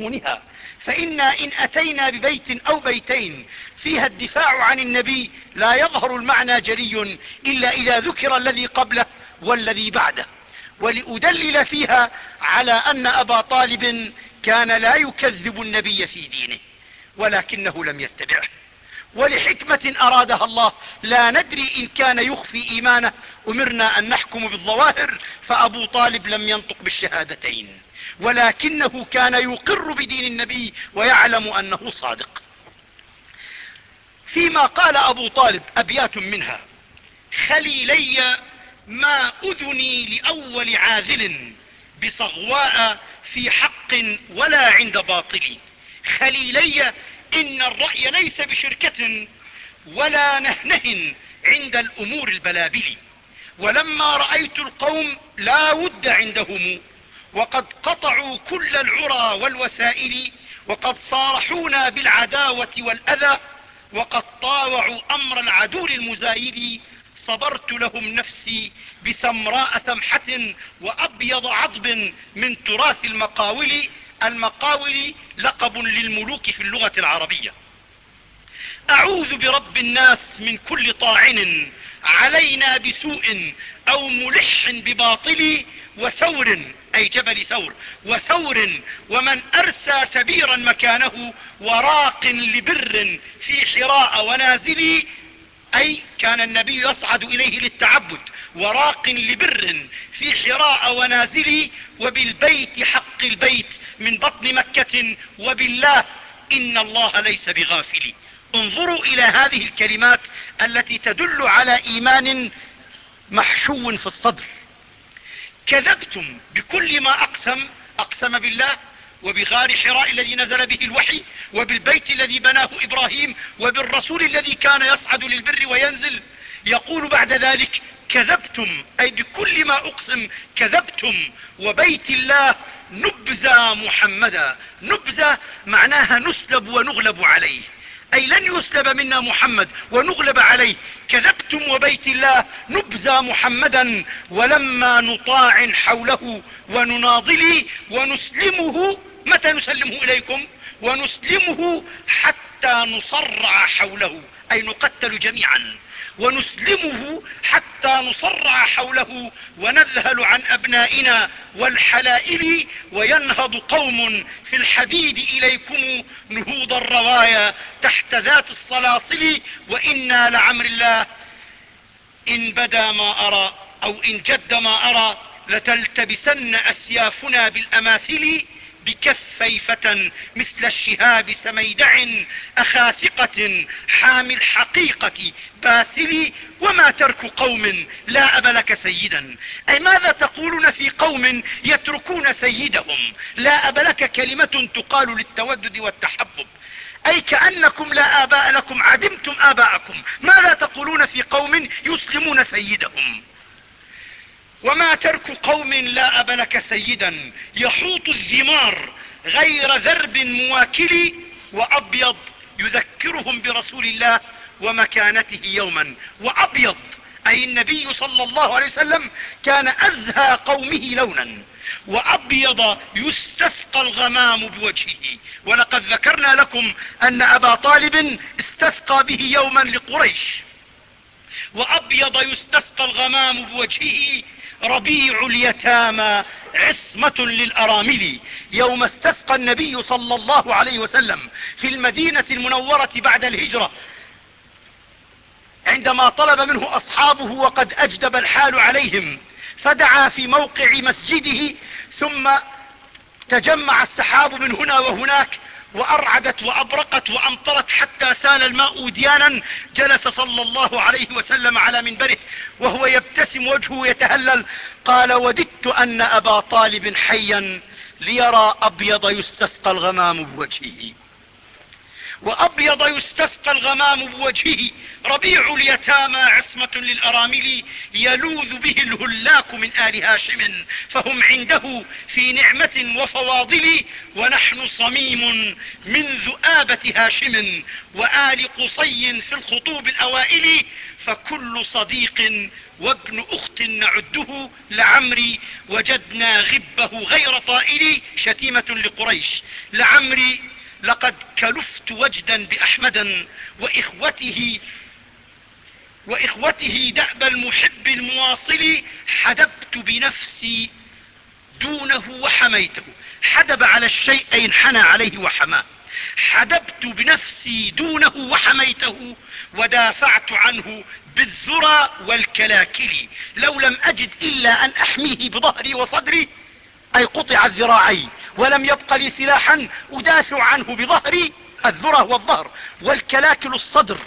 مضمونها فإنا إن أتينا ببيت أو بيتين فيها الدفاع عن النبي لا يظهر المعنى جلي إلا إذا ذكر الذي قبله والذي بعده. ولأدلل فيها على أن أبا طالب كان لا يكذب النبي في دينه ولكنه لم يتبعه. ولحكمة أرادها الله لا ندري إن كان يخفي إيمانه. أمرنا أن نحكم بالظواهر فأبو طالب لم ينطق بالشهادتين. ولكنه كان يقر بدين النبي ويعلم أنه صادق. فيما قال أبو طالب أبيات منها خليلي ما أذني لأول عاذل بصغواء في حق ولا عند باطل. خليلي إن الرأي ليس بشركة ولا نهنه عند الأمور البلابل. ولما رأيت القوم لا ود عندهم. وقد قطعوا كل العرى والوسائل وقد صارحونا بالعداوة والأذى وقد طاوعوا أمر العدو المزايل صبرت لهم نفسي بسمراء سمحة وأبيض عضب من تراث المقاول المقاول لقب للملوك في اللغة العربية. أعوذ برب الناس من كل طاعن علينا بسوء أو ملح بباطل وثور أي جبل ثور وثور ومن أرسى سبيرا مكانه وراق لبر في حراء ونازل أي كان النبي يصعد إليه للتعبد وراق لبر في حراء ونازل وبالبيت حق البيت من بطن مكة وبالله إن الله ليس بغافل. انظروا إلى هذه الكلمات التي تدل على إيمان محشو في الصدر. كذبتم بكل ما أقسم أقسم بالله وبغار حراء الذي نزل به الوحي وبالبيت الذي بناه إبراهيم وبالرسول الذي كان يصعد للبر وينزل. يقول بعد ذلك كذبتم أي بكل ما أقسم كذبتم. وبيت الله نبذى محمدا نبذى معناها نسلب ونغلب عليه. أي لن يسلب منا محمد ونغلب عليه. كذبتم وبيت الله نبذى محمدا ولما نطاع حوله ونناضل ونسلمه متى نسلمه إليكم؟ ونسلمه حتى نصرع حوله أي نقتل جميعا. ونسلمه حتى نصرع حوله ونذهل عن أبنائنا والحلائل وينهض قوم في الحديد إليكم نهوض الروايا تحت ذات الصلاصل وإنا لعمر الله. إن بدا ما أرى أو إن جد ما أرى لتلتبسن أسيافنا بالأماثل بكفي فتى مثل الشهاب سميدع أخا ثقة حامي الحقيقة باسل وما ترك قوم لا أب لك سيدا. أي ماذا تقولون في قوم يتركون سيدهم؟ لا أب لك كلمة تقال للتودد والتحبب. أي كأنكم لا آباء لكم عدمتم آباءكم. ماذا تقولون في قوم يسلمون سيدهم؟ وما ترك قوم لا أب لك سيدا. يحوط الذمار غير ذرب مواكل وأبيض يذكرهم برسول الله ومكانته يوما. وأبيض أي النبي صلى الله عليه وسلم كان أزهى قومه لونا. وأبيض يستسقى الغمام بوجهه. ولقد ذكرنا لكم أن أبا طالب استسقى به يوما لقريش. وأبيض يستسقى الغمام بوجهه ربيع اليتامى عصمة للأرامل يوم استسقى النبي صلى الله عليه وسلم في المدينة المنورة بعد الهجرة عندما طلب منه أصحابه وقد أجدب الحال عليهم فدعا في موقع مسجده ثم تجمع السحاب من هنا وهناك وأرعدت وأبرقت وأمطرت حتى سال الماء وديانا. جلس صلى الله عليه وسلم على منبره وهو يبتسم وجهه يتهلل. قال وددت أن أبا طالب حيا ليرى أبيض يستسقى الغمام بوجهه. وأبيض يستسقى الغمام بوجهه. ربيع اليتامى عصمة للأرامل يلوذ به الهلاك من آل هاشم. فهم عنده في نعمة وفواضل. ونحن صميم من ذؤابة هاشم. وآل قصي في الخطوب الأوائل. فكل صديق وابن أخت نعده لعمري. وجدنا غبه غير طائل. شتيمة لقريش. لعمري لقد كلفت وجدا بأحمدا وإخوته وإخوته دأب المحب المواصل حدبت بنفسي دونه وحميته. حدب على الشيء أي انحنى عليه وحماه حدبت بنفسي دونه وحميته ودافعت عنه بالذرى والكلاكل. لو لم أجد إلا أن أحميه بظهري وصدري أي قطع الذراعي ولم يبق لي سلاحا أدافع عنه بظهري الذرى والظهر والكلاكل الصدر.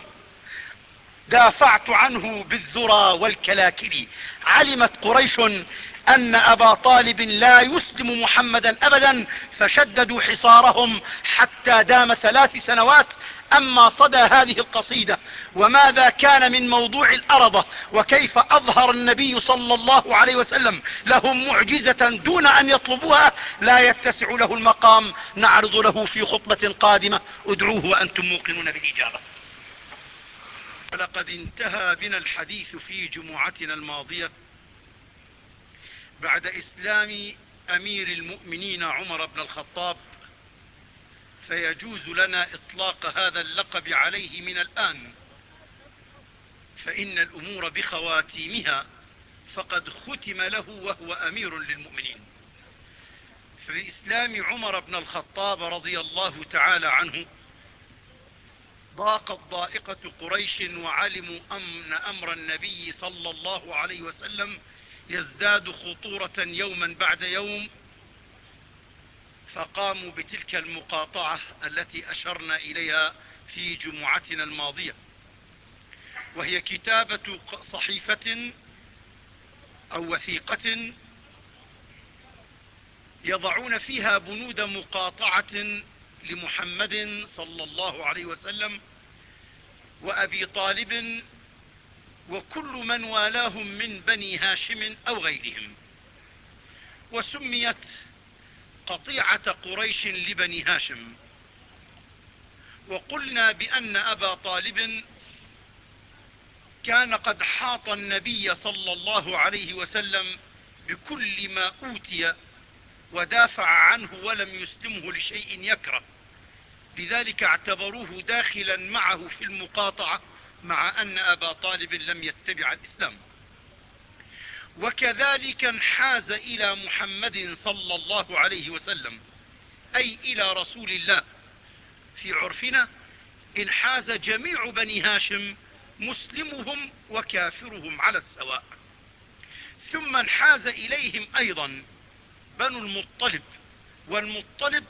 دافعت عنه بالذرى والكلاكل. علمت قريش أن أبا طالب لا يسلم محمدا أبدا فشددوا حصارهم حتى دام ثلاث سنوات أما صدى هذه القصيدة. وماذا كان من موضوع الأرضة وكيف أظهر النبي صلى الله عليه وسلم لهم معجزة دون أن يطلبوها لا يتسع له المقام. نعرض له في خطبة قادمة. ادعوه وأنتم موقنون بالإجابة ولقد انتهى بنا الحديث في جمعتنا الماضية. بعد إسلام أمير المؤمنين عمر بن الخطاب فيجوز لنا إطلاق هذا اللقب عليه من الآن. فإن الأمور بخواتيمها فقد ختم له وهو أمير للمؤمنين. فبإسلام عمر بن الخطاب رضي الله تعالى عنه ضاقت ضائقة قريش وعلموا أن أمر النبي صلى الله عليه وسلم يزداد خطورة يوما بعد يوم فقاموا بتلك المقاطعة التي أشرنا إليها في جمعتنا الماضية. وهي كتابة صحيفة أو وثيقة يضعون فيها بنود مقاطعة لمحمد صلى الله عليه وسلم وأبي طالب وكل من والاهم من بني هاشم أو غيرهم. وسميت قطيعة قريش لبني هاشم. وقلنا بأن أبا طالب كان قد حاط النبي صلى الله عليه وسلم بكل ما أوتي ودافع عنه ولم يسلمه لشيء يكره. لذلك اعتبروه داخلا معه في المقاطعة مع أن أبا طالب لم يتبع الإسلام. وكذلك انحاز إلى محمد صلى الله عليه وسلم أي إلى رسول الله. في عرفنا انحاز جميع بني هاشم مسلمهم وكافرهم على السواء. ثم انحاز إليهم أيضا بنو المطلب والمطلب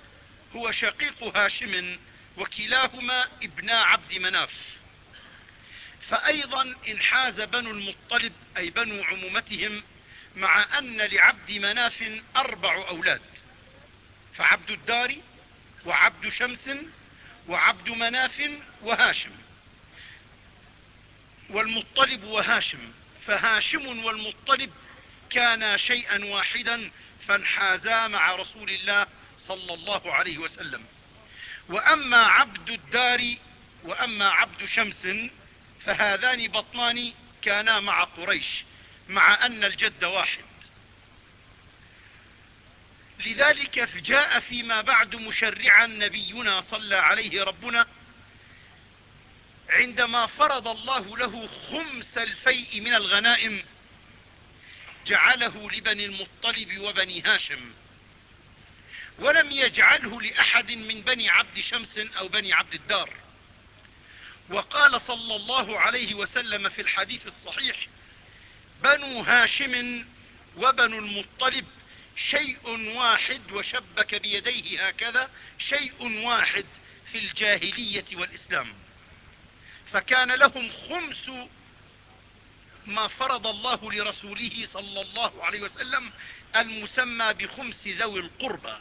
هو شقيق هاشم وكلاهما ابنا عبد مناف. فأيضا انحاز بنو المطلب أي بنو عمومتهم مع أن لعبد مناف أربع أولاد فعبد الدار وعبد شمس وعبد مناف وهاشم. والمطلب وهاشم فهاشم والمطلب كانا شيئا واحدا فانحازا مع رسول الله صلى الله عليه وسلم. وأما عبد الدار وأما عبد شمس فهذان بطنان كانا مع قريش مع أن الجد واحد. لذلك جاء فيما بعد مشرعا نبينا صلى عليه ربنا عندما فرض الله له خمس الفيء من الغنائم جعله لبني المطلب وبني هاشم. ولم يجعله لأحد من بني عبد شمس أو بني عبد الدار. وقال صلى الله عليه وسلم في الحديث الصحيح بنو هاشم وبنو المطلب شيء واحد وشبك بيديه هكذا شيء واحد في الجاهلية والإسلام. فكان لهم خمس ما فرض الله لرسوله صلى الله عليه وسلم المسمى بخمس ذوي القربى.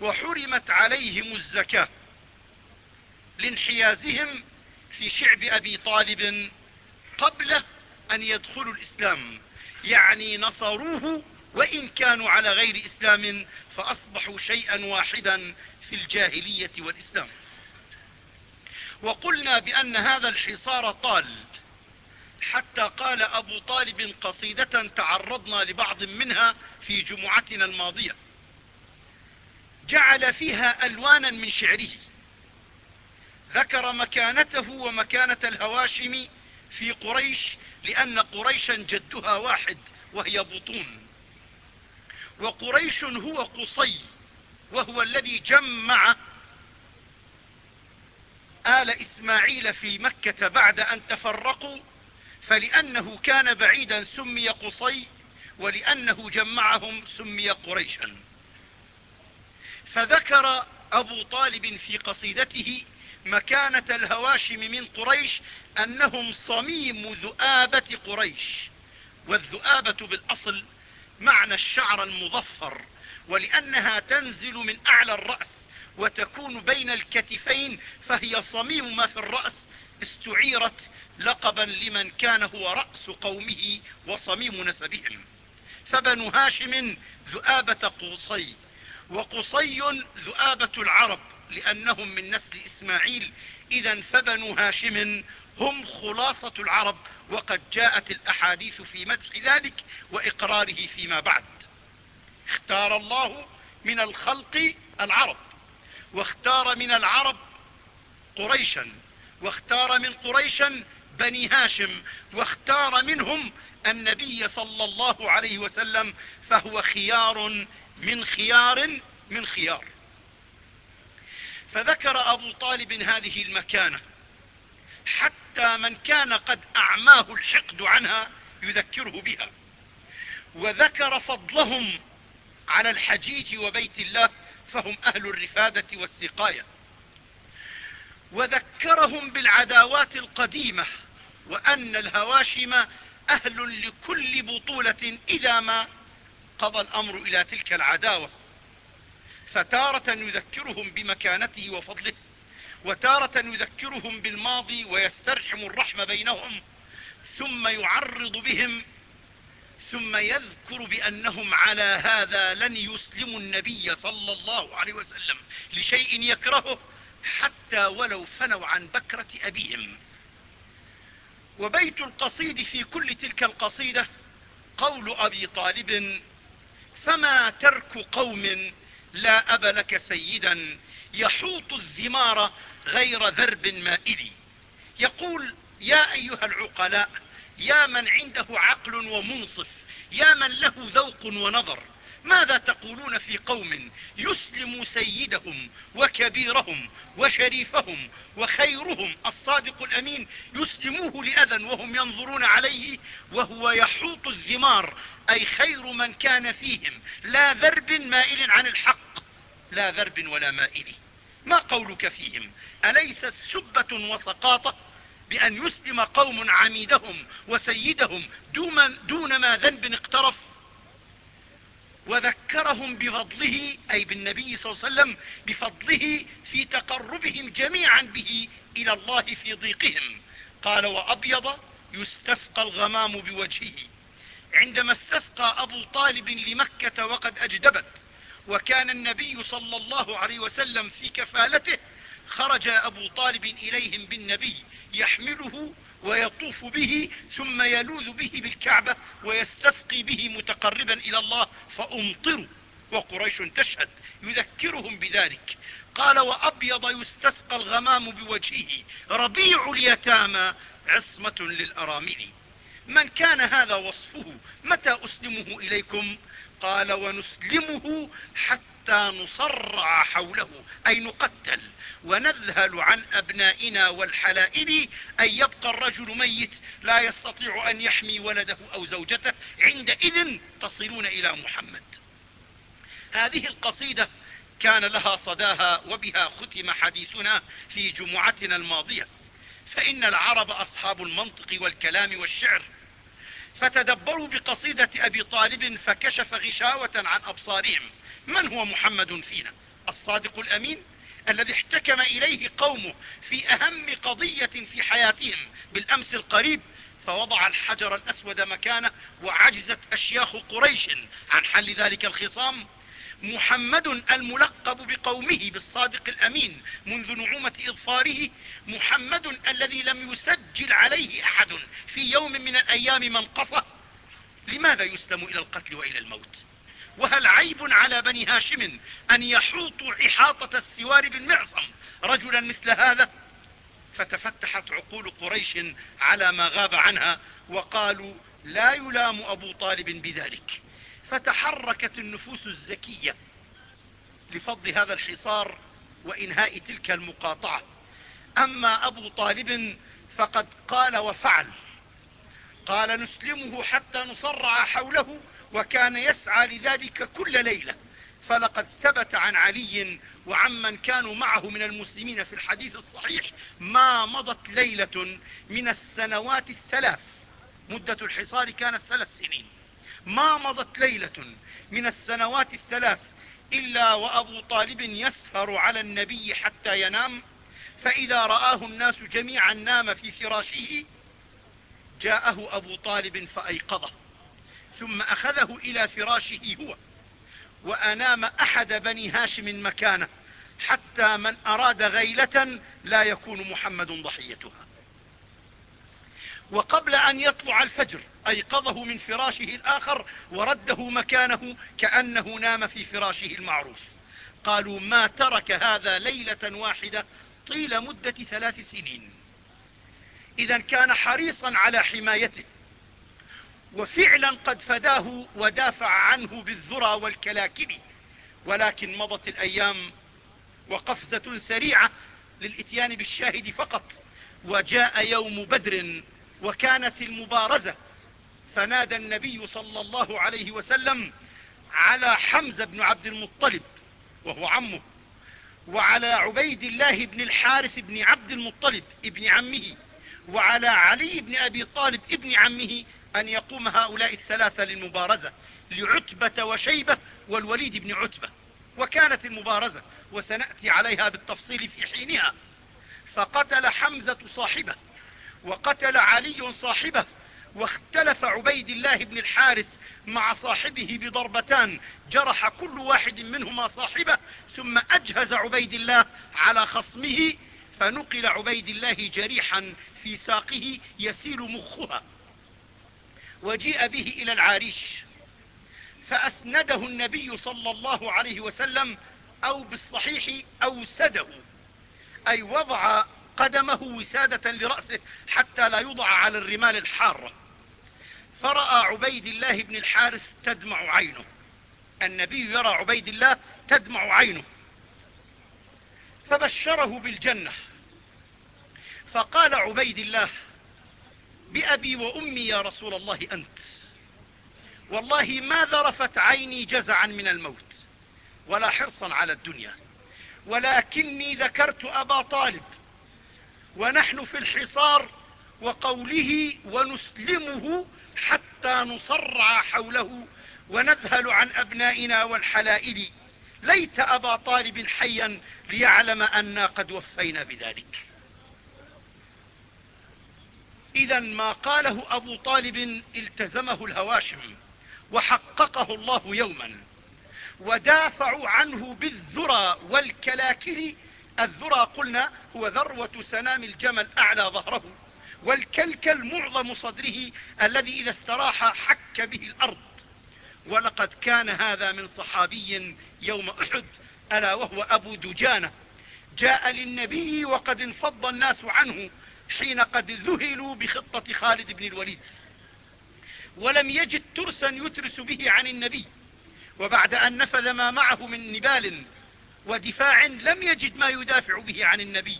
وحرمت عليهم الزكاة. لانحيازهم في شعب أبي طالب قبل أن يدخلوا الإسلام. يعني نصروه وإن كانوا على غير إسلام فأصبحوا شيئا واحدا في الجاهلية والإسلام. وقلنا بأن هذا الحصار طال. حتى قال أبو طالب قصيدة تعرضنا لبعض منها في جمعتنا الماضية. جعل فيها ألوانا من شعره. ذكر مكانته ومكانة الهواشم في قريش لأن قريشا جدها واحد وهي بطون. وقريش هو قصي وهو الذي جمع آل إسماعيل في مكة بعد أن تفرقوا فلأنه كان بعيدا سمي قصي ولأنه جمعهم سمي قريشا. فذكر أبو طالب في قصيدته مكانة الهواشم من قريش أنهم صميم ذؤابة قريش. والذؤابة بالأصل معنى الشعر المظفر ولأنها تنزل من أعلى الرأس وتكون بين الكتفين فهي صميم ما في الرأس. استعيرت لقبا لمن كان هو رأس قومه وصميم نسبهم. فبنو هاشم ذؤابة قصي وقصي ذؤابة العرب. لأنهم من نسل إسماعيل. إذا فبنو هاشم هم خلاصة العرب وقد جاءت الأحاديث في مدح ذلك وإقراره فيما بعد. اختار الله من الخلق العرب واختار من العرب قريشا واختار من قريشا بني هاشم واختار منهم النبي صلى الله عليه وسلم فهو خيار من خيار من خيار. فذكر أبو طالب هذه المكانة. حتى من كان قد أعماه الحقد عنها يذكره بها. وذكر فضلهم على الحجيج وبيت الله فهم أهل الرفادة والسقاية. وذكرهم بالعداوات القديمة وأن الهواشم أهل لكل بطولة إذا ما قضى الأمر إلى تلك العداوة. فتارة يذكرهم بمكانته وفضله وتارة يذكرهم بالماضي ويسترحم الرحم بينهم ثم يعرض بهم ثم يذكر بأنهم على هذا لن يسلموا النبي صلى الله عليه وسلم لشيء يكرهه حتى ولو فنوا عن بكرة أبيهم. وبيت القصيد في كل تلك القصيدة قول أبي طالب فما ترك قوم لا أب لك سيدا يحوط الزمار غير ذرب مائل. يقول يا أيها العقلاء يا من عنده عقل ومنصف يا من له ذوق ونظر ماذا تقولون في قوم يسلم سيدهم وكبيرهم وشريفهم وخيرهم؟ الصادق الأمين يسلموه لأذى وهم ينظرون عليه وهو يحوط الزمار أي خير من كان فيهم. لا ذرب مائل عن الحق. لا ذرب ولا مائل. ما قولك فيهم؟ أليست سبة وسقاطة بأن يسلم قوم عميدهم وسيدهم دون ما ذنب اقترف؟ وذكرهم بفضله أي بالنبي صلى الله عليه وسلم بفضله في تقربهم جميعا به إلى الله في ضيقهم. قال وأبيض يستسقى الغمام بوجهه. عندما استسقى أبو طالب لمكة وقد أجدبت وكان النبي صلى الله عليه وسلم في كفالته خرج أبو طالب إليهم بالنبي يحمله ويطوف به ثم يلوذ به بالكعبة ويستسقي به متقربا إلى الله فأمطروا وقريش تشهد يذكرهم بذلك. قال وأبيض يستسقى الغمام بوجهه ربيع اليتامى عصمة للأرامل. من كان هذا وصفه؟ متى أسلمه إليكم؟ قال ونسلمه حتى نصرع حوله أي نقتل ونذهل عن أبنائنا والحلائل أن يبقى الرجل ميت لا يستطيع أن يحمي ولده أو زوجته عندئذ تصلون إلى محمد. هذه القصيدة كان لها صداها وبها ختم حديثنا في جمعتنا الماضية فإن العرب أصحاب المنطق والكلام والشعر فتدبروا بقصيدة أبي طالب فكشف غشاوة عن أبصارهم. من هو محمد فينا؟ الصادق الأمين الذي احتكم إليه قومه في أهم قضية في حياتهم بالأمس القريب فوضع الحجر الأسود مكانه وعجزت أشياخ قريش عن حل ذلك الخصام. محمد الملقب بقومه بالصادق الأمين منذ نعومة إظفاره محمد الذي لم يسجل عليه أحد في يوم من الأيام منقصة. لماذا يسلم إلى القتل وإلى الموت؟ وهل عيب على بني هاشم أن يحوطوا إحاطة السوار بالمعصم رجلا مثل هذا؟ فتفتحت عقول قريش على ما غاب عنها وقالوا لا يلام أبو طالب بذلك. فتحركت النفوس الزكية لفض هذا الحصار وإنهاء تلك المقاطعة. أما أبو طالب فقد قال وفعل. قال نسلمه حتى نصرع حوله وكان يسعى لذلك كل ليلة. فلقد ثبت عن علي وعمن كانوا معه من المسلمين في الحديث الصحيح ما مضت ليلة من السنوات الثلاث. مدة الحصار كانت ثلاث سنين. ما مضت ليلة من السنوات الثلاث إلا وأبو طالب يسهر على النبي حتى ينام فإذا رآه الناس جميعا نام في فراشه جاءه أبو طالب فأيقظه ثم أخذه إلى فراشه هو وأنام أحد بني هاشم مكانه حتى من أراد غيلة لا يكون محمد ضحيتها. وقبل أن يطلع الفجر أيقظه من فراشه الآخر ورده مكانه كأنه نام في فراشه المعروف. قالوا ما ترك هذا ليلة واحدة طيل مدة ثلاث سنين. إذا كان حريصا على حمايته وفعلا قد فداه ودافع عنه بالذرى والكلاكب ولكن مضت الأيام وقفزة سريعة للإتيان بالشاهد فقط. وجاء يوم بدر وكانت المبارزة فنادى النبي صلى الله عليه وسلم على حمزة بن عبد المطلب وهو عمه وعلى عبيد الله بن الحارث بن عبد المطلب ابن عمه وعلى علي بن أبي طالب ابن عمه أن يقوم هؤلاء الثلاثة للمبارزة لعتبة وشيبة والوليد بن عتبة. وكانت المبارزة وسنأتي عليها بالتفصيل في حينها. فقتل حمزة صاحبه وقتل علي صاحبه واختلف عبيد الله بن الحارث مع صاحبه بضربتان جرح كل واحد منهما صاحبه ثم أجهز عبيد الله على خصمه فنقل عبيد الله جريحا في ساقه يسيل مخها. وجيء به إلى العريش فأسنده النبي صلى الله عليه وسلم أو بالصحيح أوسده أي وضع قدمه وسادة لرأسه حتى لا يوضع على الرمال الحارة فرأى عبيد الله بن الحارث تدمع عينه. النبي يرى عبيد الله تدمع عينه. فبشره بالجنة. فقال عبيد الله بأبي وأمي يا رسول الله أنت. والله ما ذرفت عيني جزعا من الموت ولا حرصا على الدنيا. ولكني ذكرت أبا طالب ونحن في الحصار وقوله ونسلمه حتى نصرع حوله ونذهل عن أبنائنا والحلائل. ليت أبا طالب حيا ليعلم أنا قد وفينا بذلك. إذا ما قاله أبو طالب التزمه الهواشم وحققه الله يوما ودافعوا عنه بالذرى والكلاكل. الذرى قلنا هو ذروة سنام الجمل أعلى ظهره. والكلكل معظم صدره الذي إذا استراح حك به الأرض. ولقد كان هذا من صحابي يوم أحد ألا وهو أبو دجانة. جاء للنبي وقد انفض الناس عنه حين قد ذهلوا بخطة خالد بن الوليد. ولم يجد ترسا يترس به عن النبي. وبعد أن نفذ ما معه من نبال ودفاع لم يجد ما يدافع به عن النبي.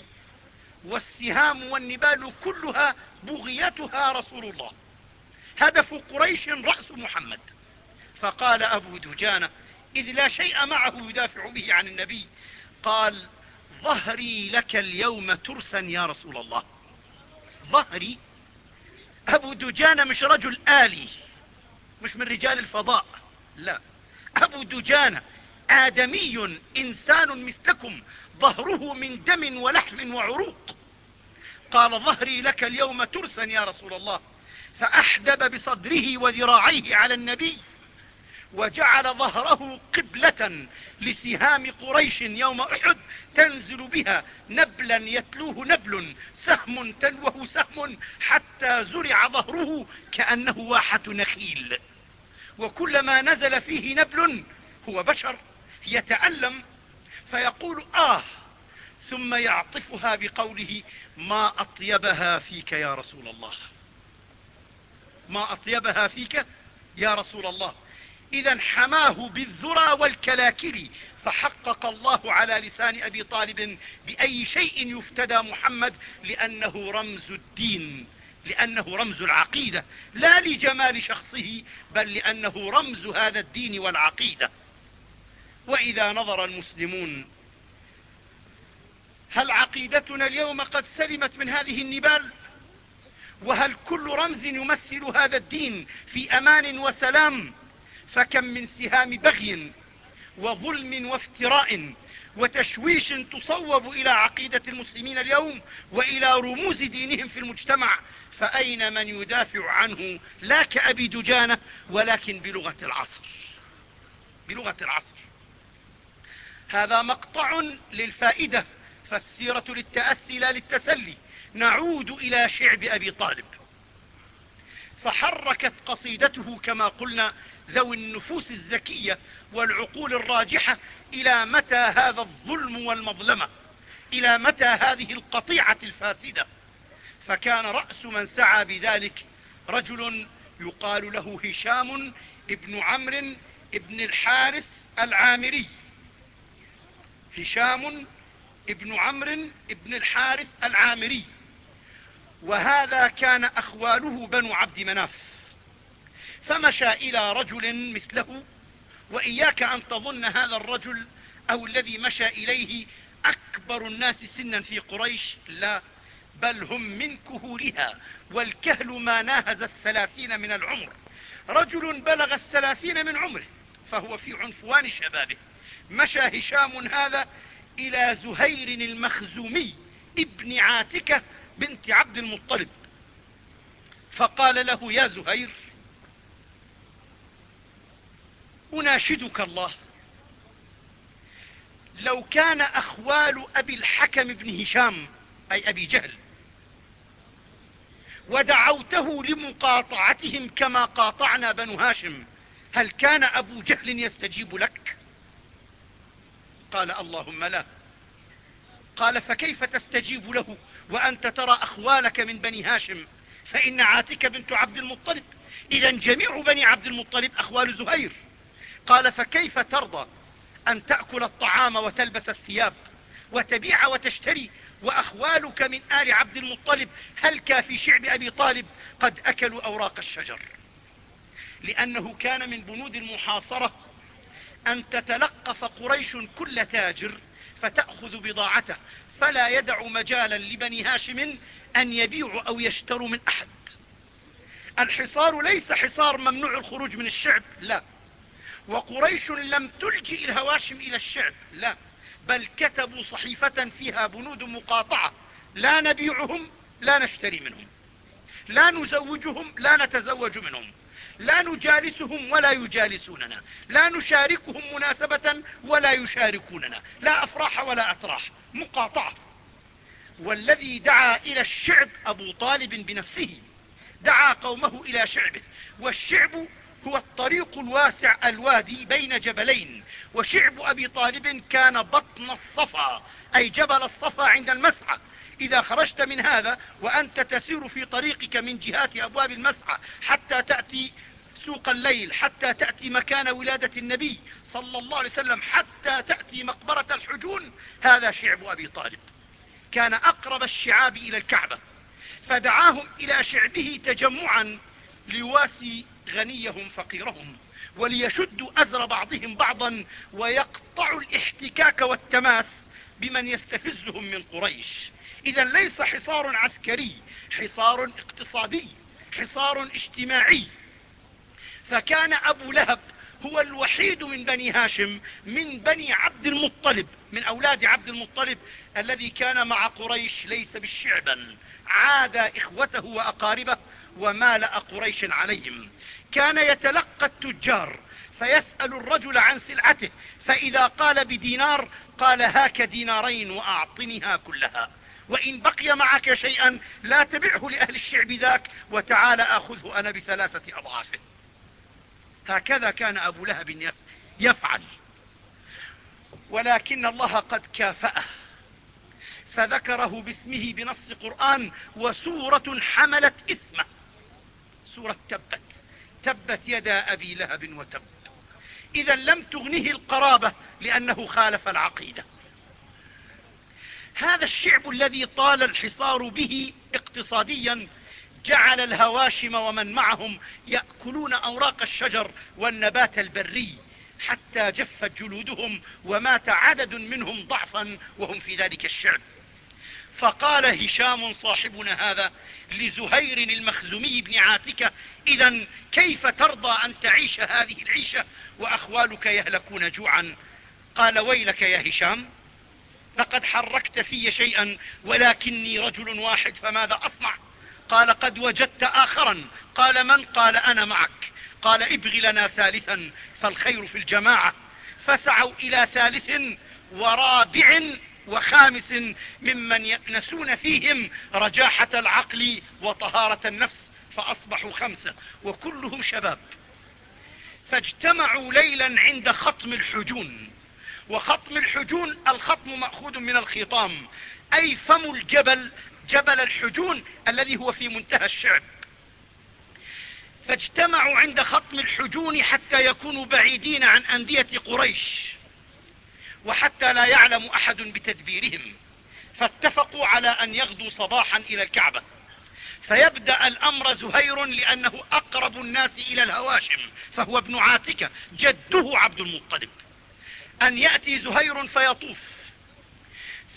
والسهام والنبال كلها بغيتها رسول الله. هدف قريش رأس محمد. فقال أبو دجانة إذ لا شيء معه يدافع به عن النبي قال ظهري لك اليوم ترسا يا رسول الله. ظهري؟ أبو دجانة مش رجل آلي مش من رجال الفضاء لا. أبو دجانة آدمي إنسان مثلكم ظهره من دم ولحم وعروق قال ظهري لك اليوم ترسا يا رسول الله. فأحدب بصدره وذراعيه على النبي. وجعل ظهره قبلة لسهام قريش يوم أحد تنزل بها نبلا يتلوه نبل. سهم تلوه سهم حتى زرع ظهره كأنه واحة نخيل. وكلما نزل فيه نبل هو بشر يتألم فيقول آه ثم يعطفها بقوله ما أطيبها فيك يا رسول الله. ما أطيبها فيك يا رسول الله. إذا حماه بالذرى والكلاكل فحقق الله على لسان أبي طالب بأي شيء يفتدى محمد لأنه رمز الدين لأنه رمز العقيدة لا لجمال شخصه بل لأنه رمز هذا الدين والعقيدة. وإذا نظر المسلمون هل عقيدتنا اليوم قد سلمت من هذه النبال؟ وهل كل رمز يمثل هذا الدين في أمان وسلام؟ فكم من سهام بغي وظلم وافتراء وتشويش تصوب إلى عقيدة المسلمين اليوم وإلى رموز دينهم في المجتمع فأين من يدافع عنه لا كأبي دجانة ولكن بلغة العصر؟ بلغة العصر. هذا مقطع للفائدة فالسيرة للتأسي لا للتسلي. نعود إلى شعب أبي طالب. فحركت قصيدته كما قلنا ذوي النفوس الزكية والعقول الراجحة إلى متى هذا الظلم والمظلمة؟ إلى متى هذه القطيعة الفاسدة؟ فكان رأس من سعى بذلك رجل يقال له هشام ابن عمرو ابن الحارث العامري. هشام ابن عمرو ابن الحارث العامري وهذا كان أخواله بنو عبد مناف. فمشى إلى رجل مثله وإياك أن تظن هذا الرجل أو الذي مشى إليه أكبر الناس سنا في قريش لا بل هم من كهولها والكهل ما ناهز الثلاثين من العمر. رجل بلغ الثلاثين من عمره فهو في عنفوان شبابه. مشى هشام هذا إلى زهير المخزومي ابن عاتكة بنت عبد المطلب. فقال له يا زهير أناشدك الله. لو كان أخوال أبي الحكم بن هشام أي أبي جهل ودعوته لمقاطعتهم كما قاطعنا بنو هاشم هل كان أبو جهل يستجيب لك؟ قال اللهم لا. قال فكيف تستجيب له وأنت ترى أخوالك من بني هاشم؟ فإن عاتك بنت عبد المطلب. إذا جميع بني عبد المطلب أخوال زهير. قال فكيف ترضى أن تأكل الطعام وتلبس الثياب وتبيع وتشتري وأخوالك من آل عبد المطلب؟ هلك في شعب أبي طالب قد أكلوا أوراق الشجر؟ لأنه كان من بنود المحاصرة أن تتلقف قريش كل تاجر فتأخذ بضاعته فلا يدع مجالا لبني هاشم أن يبيعوا أو يشتروا من أحد. الحصار ليس حصار ممنوع الخروج من الشعب لا. وقريش لم تلجئ الهواشم إلى الشعب لا. بل كتبوا صحيفة فيها بنود مقاطعة لا نبيعهم لا نشتري منهم. لا نزوجهم لا نتزوج منهم. لا نجالسهم ولا يجالسوننا. لا نشاركهم مناسبة ولا يشاركوننا. لا أفراح ولا أتراح مقاطعة. والذي دعا إلى الشعب أبو طالب بنفسه. دعا قومه إلى شعبه. والشعب هو الطريق الواسع الوادي بين جبلين. وشعب أبي طالب كان بطن الصفا أي جبل الصفا عند المسعى. إذا خرجت من هذا وأنت تسير في طريقك من جهات أبواب المسعى حتى تأتي سوق الليل حتى تأتي مكان ولادة النبي صلى الله عليه وسلم حتى تأتي مقبرة الحجون. هذا شعب أبي طالب. كان أقرب الشعاب إلى الكعبة. فدعاهم إلى شعبه تجمعا ليواسي غنيهم فقيرهم وليشدوا أزر بعضهم بعضا ويقطعوا الاحتكاك والتماس بمن يستفزهم من قريش. إذا ليس حصار عسكري حصار اقتصادي حصار اجتماعي. فكان أبو لهب هو الوحيد من بني هاشم من بني عبد المطلب من أولاد عبد المطلب الذي كان مع قريش ليس بالشعبا. عاد إخوته وأقاربه ومالأ قريش عليهم. كان يتلقى التجار فيسأل الرجل عن سلعته فإذا قال بدينار قال هاك دينارين وأعطنها كلها. وإن بقي معك شيئا لا تبعه لأهل الشعب ذاك وتعال آخذه أنا بثلاثة أضعافه. هكذا كان أبو لهب يفعل. ولكن الله قد كافأه فذكره باسمه بنص قرآن وسورة حملت اسمه. سورة تبت. تبت يدا أبي لهب وتب. إذا لم تغنه القرابة لأنه خالف العقيدة. هذا الشعب الذي طال الحصار به اقتصاديا جعل الهواشم ومن معهم يأكلون أوراق الشجر والنبات البري حتى جفت جلودهم ومات عدد منهم ضعفا وهم في ذلك الشعب. فقال هشام صاحبنا هذا لزهير المخزومي بن عاتكة إذا كيف ترضى أن تعيش هذه العيشة وأخوالك يهلكون جوعا؟ قال ويلك يا هشام لقد حركت في شيئا ولكني رجل واحد فماذا أصنع؟ قال قد وجدت آخرا. قال من؟ قال أنا معك. قال ابغ لنا ثالثا فالخير في الجماعة. فسعوا إلى ثالث ورابع وخامس ممن يأنسون فيهم رجاحة العقل وطهارة النفس فأصبحوا خمسة وكلهم شباب. فاجتمعوا ليلا عند خطم الحجون. وخطم الحجون الخطم مأخوذ من الخطام. أي فم الجبل جبل الحجون الذي هو في منتهى الشعب. فاجتمعوا عند خطم الحجون حتى يكونوا بعيدين عن أندية قريش وحتى لا يعلم أحد بتدبيرهم. فاتفقوا على أن يغدوا صباحا إلى الكعبة. فيبدأ الأمر زهير لأنه أقرب الناس إلى الهواشم فهو ابن عاتكة جده عبد المطلب. أن يأتي زهير فيطوف.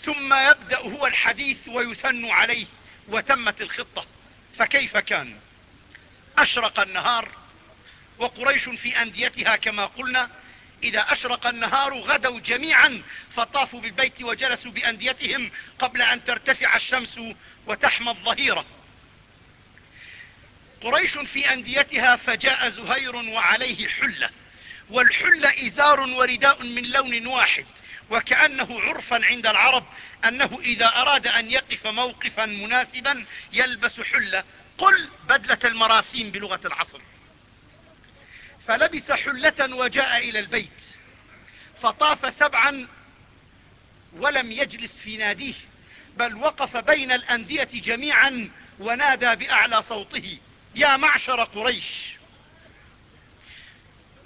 ثم يبدأ هو الحديث ويثن عليه وتمت الخطة. فكيف كان أشرق النهار وقريش في أنديتها كما قلنا. إذا أشرق النهار غدوا جميعا فطافوا بالبيت وجلسوا بأنديتهم قبل أن ترتفع الشمس وتحمى الظهيرة. قريش في أنديتها فجاء زهير وعليه حلة والحلة إزار ورداء من لون واحد. وكأنه عرفا عند العرب أنه إذا أراد أن يقف موقفا مناسبا يلبس حلة. قل بدلة المراسيم بلغة العصر. فلبس حلة وجاء إلى البيت. فطاف سبعا ولم يجلس في ناديه بل وقف بين الأندية جميعا ونادى بأعلى صوته. يا معشر قريش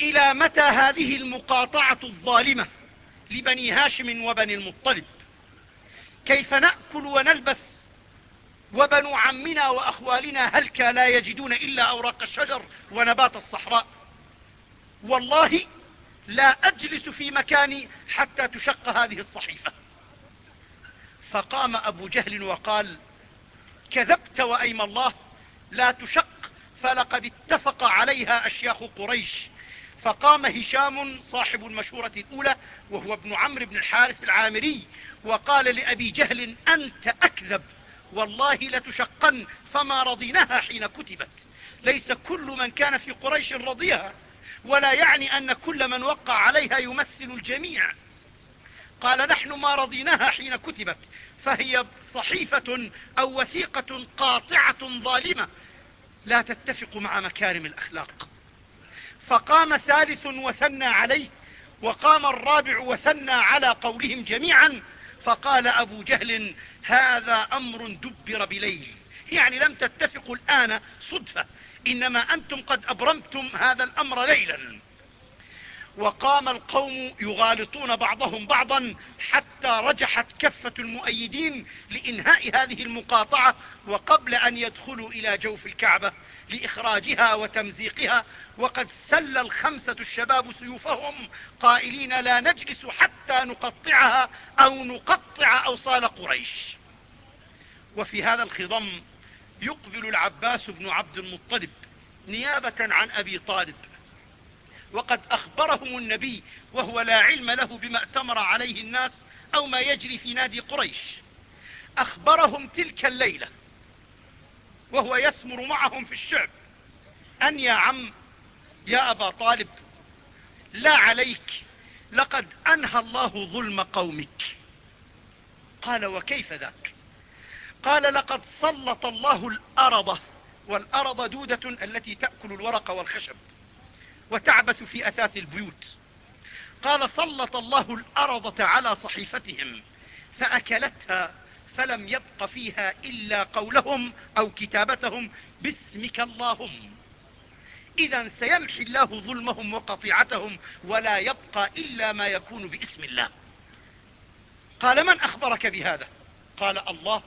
إلى متى هذه المقاطعة الظالمة؟ لبني هاشم وبني المطلب. كيف نأكل ونلبس وبنو عمنا وأخوالنا هلك لا يجدون إلا أوراق الشجر ونبات الصحراء. والله لا أجلس في مكاني حتى تشق هذه الصحيفة. فقام أبو جهل وقال كذبت وأيم الله لا تشق فلقد اتفق عليها أشياخ قريش. فقام هشام صاحب المشورة الأولى وهو ابن عمرو بن الحارث العامري وقال لأبي جهل أنت أكذب والله لتشقن فما رضيناها حين كتبت. ليس كل من كان في قريش رضيها ولا يعني أن كل من وقع عليها يمثل الجميع. قال نحن ما رضيناها حين كتبت فهي صحيفة أو وثيقة قاطعة ظالمة. لا تتفق مع مكارم الأخلاق. فقام ثالث وثنى عليه وقام الرابع وثنى على قولهم جميعا فقال أبو جهل هذا أمر دبر بليل. يعني لم تتفقوا الآن صدفة إنما أنتم قد أبرمتم هذا الأمر ليلا. وقام القوم يغالطون بعضهم بعضا حتى رجحت كفة المؤيدين لإنهاء هذه المقاطعة وقبل أن يدخلوا إلى جوف الكعبة. لإخراجها وتمزيقها وقد سل الخمسة الشباب سيوفهم قائلين لا نجلس حتى نقطعها أو نقطع أوصال قريش. وفي هذا الخضم يقبل العباس بن عبد المطلب نيابة عن أبي طالب. وقد أخبرهم النبي وهو لا علم له بما اتمر عليه الناس أو ما يجري في نادي قريش. أخبرهم تلك الليلة وهو يسمر معهم في الشعب. أن يا عم يا أبا طالب لا عليك لقد أنهى الله ظلم قومك. قال وكيف ذاك؟ قال لقد سلط الله الأرض والأرض دودة التي تأكل الورق والخشب وتعبث في أثاث البيوت. قال سلط الله الأرض على صحيفتهم فأكلتها فلم يبق فيها إلا قولهم أو كتابتهم باسمك اللهم. إذا سيمحي الله ظلمهم وقطيعتهم ولا يبقى إلا ما يكون باسم الله. قال من أخبرك بهذا؟ قال الله.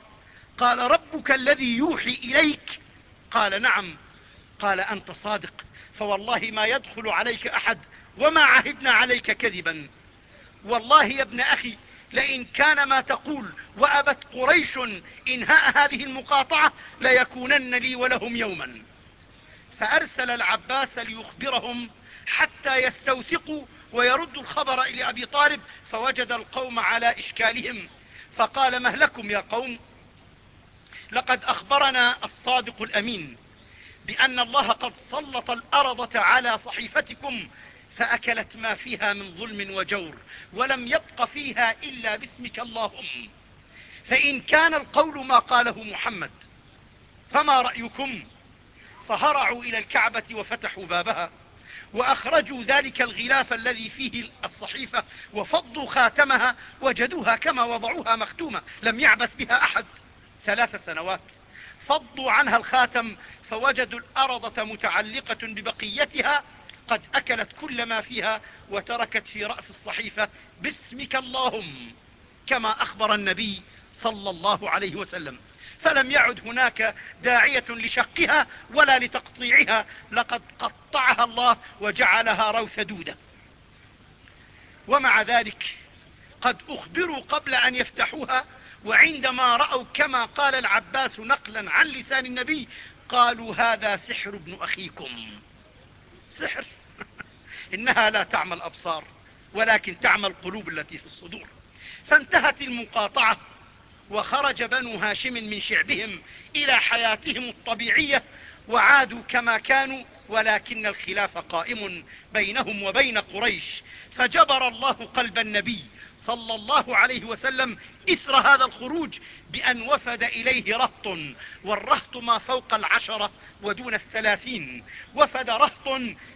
قال ربك الذي يوحي إليك. قال نعم. قال أنت صادق. فوالله ما يدخل عليك أحد وما عهدنا عليك كذبا. والله يا ابن أخي لئن كان ما تقول وأبت قريش إنهاء هذه المقاطعة ليكونن لي ولهم يوما. فأرسل العباس ليخبرهم حتى يستوثقوا ويردوا الخبر إلى أبي طالب فوجد القوم على إشكالهم. فقال مهلكم يا قوم؟ لقد أخبرنا الصادق الأمين بأن الله قد سلط الأرض على صحيفتكم فأكلت ما فيها من ظلم وجور ولم يبق فيها إلا باسمك اللهم. فإن كان القول ما قاله محمد فما رأيكم؟ فهرعوا إلى الكعبة وفتحوا بابها وأخرجوا ذلك الغلاف الذي فيه الصحيفة وفضوا خاتمها وجدوها كما وضعوها مختومة لم يعبث بها أحد. ثلاث سنوات فضوا عنها الخاتم فوجدوا الأرضة متعلقة ببقيتها قد أكلت كل ما فيها وتركت في رأس الصحيفة باسمك اللهم كما أخبر النبي صلى الله عليه وسلم. فلم يعد هناك داعية لشقها ولا لتقطيعها. لقد قطعها الله وجعلها روث دودة. ومع ذلك قد أخبروا قبل أن يفتحوها وعندما رأوا كما قال العباس نقلا عن لسان النبي قالوا هذا سحر ابن أخيكم. سحر. إنها لا تعمى الأبصار ولكن تعمى القلوب التي في الصدور. فانتهت المقاطعة وخرج بنو هاشم من شعبهم إلى حياتهم الطبيعية وعادوا كما كانوا ولكن الخلاف قائم بينهم وبين قريش. فجبر الله قلب النبي صلى الله عليه وسلم إثر هذا الخروج بأن وفد إليه رهط والرهط ما فوق العشرة ودون الثلاثين. وفد رهط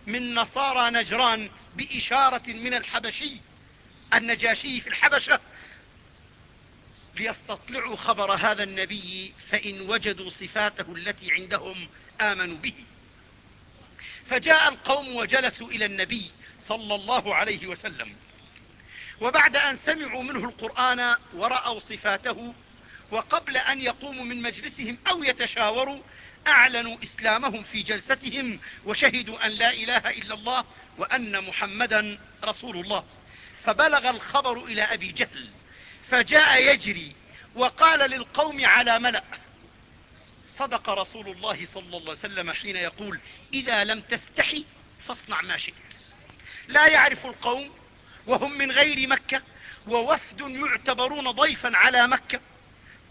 من نصارى نجران بإشارة من الحبشي النجاشي في الحبشة. ليستطلعوا خبر هذا النبي فإن وجدوا صفاته التي عندهم آمنوا به. فجاء القوم وجلسوا إلى النبي صلى الله عليه وسلم. وبعد أن سمعوا منه القرآن ورأوا صفاته وقبل أن يقوموا من مجلسهم أو يتشاوروا أعلنوا إسلامهم في جلستهم وشهدوا أن لا إله إلا الله وأن محمدا رسول الله. فبلغ الخبر إلى أبي جهل فجاء يجري وقال للقوم على ملأ. صدق رسول الله صلى الله عليه وسلم حين يقول إذا لم تستحي فاصنع ما شئت. لا يعرف القوم وهم من غير مكة ووفد يعتبرون ضيفا على مكة.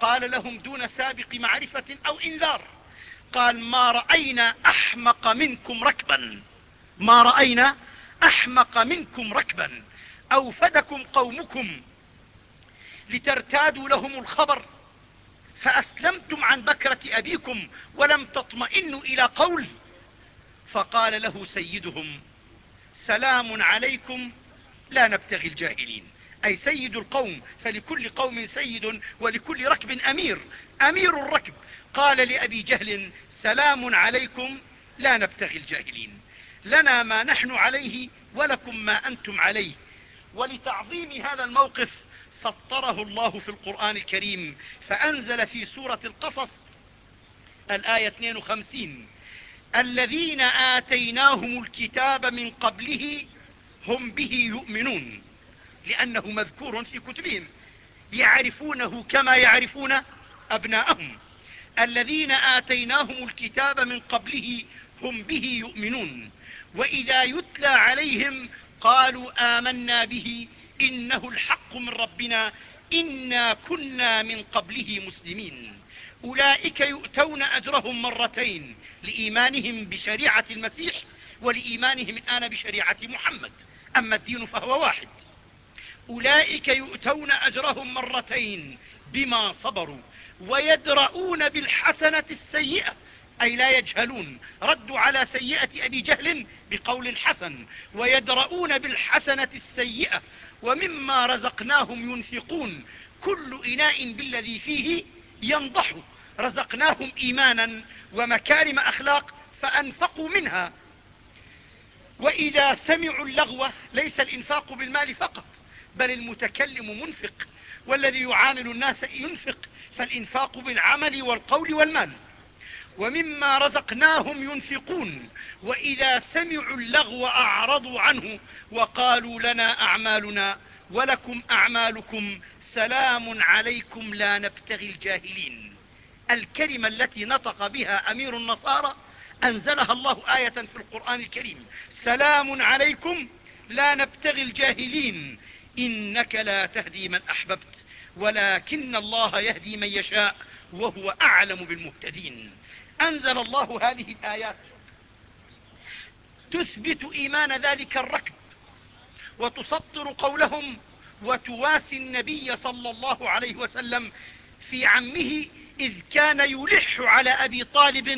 قال لهم دون سابق معرفة أو إنذار. قال ما رأينا أحمق منكم ركبا. ما رأينا أحمق منكم ركبا. أوفدكم قومكم لترتادوا لهم الخبر. فأسلمتم عن بكرة أبيكم ولم تطمئنوا إلى قول. فقال له سيدهم سلام عليكم لا نبتغي الجاهلين. أي سيد القوم فلكل قوم سيد ولكل ركب أمير. أمير الركب. قال لأبي جهل سلام عليكم لا نبتغي الجاهلين. لنا ما نحن عليه ولكم ما أنتم عليه. ولتعظيم هذا الموقف سطره الله في القرآن الكريم فأنزل في سورة القصص الآية 52 الذين آتيناهم الكتاب من قبله هم به يؤمنون لأنه مذكور في كتبهم يعرفونه كما يعرفون أبناءهم. الذين آتيناهم الكتاب من قبله هم به يؤمنون. وإذا يتلى عليهم قالوا آمنا به إنه الحق من ربنا إنا كنا من قبله مسلمين. أولئك يؤتون أجرهم مرتين لإيمانهم بشريعة المسيح ولإيمانهم الآن بشريعة محمد. أما الدين فهو واحد. أولئك يؤتون أجرهم مرتين بما صبروا ويدرؤون بالحسنة السيئة أي لا يجهلون. ردوا على سيئة أبي جهل بقول حسن ويدرؤون بالحسنة السيئة ومما رزقناهم ينفقون. كل إناء بالذي فيه ينضح. رزقناهم إيمانا ومكارم أخلاق فأنفقوا منها. وإذا سمعوا اللغو ليس الإنفاق بالمال فقط بل المتكلم منفق والذي يعامل الناس ينفق فالإنفاق بالعمل والقول والمال. ومما رزقناهم ينفقون وإذا سمعوا اللغو أعرضوا عنه وقالوا لنا أعمالنا ولكم أعمالكم سلام عليكم لا نبتغي الجاهلين. الكلمة التي نطق بها أمير النصارى أنزلها الله آية في القرآن الكريم. سلام عليكم. لا نبتغي الجاهلين. إنك لا تهدي من أحببت. ولكن الله يهدي من يشاء وهو أعلم بالمهتدين. أنزل الله هذه الآيات. تثبت إيمان ذلك الركب. وتسطر قولهم. وتواسي النبي صلى الله عليه وسلم في عمه إذ كان يلح على أبي طالب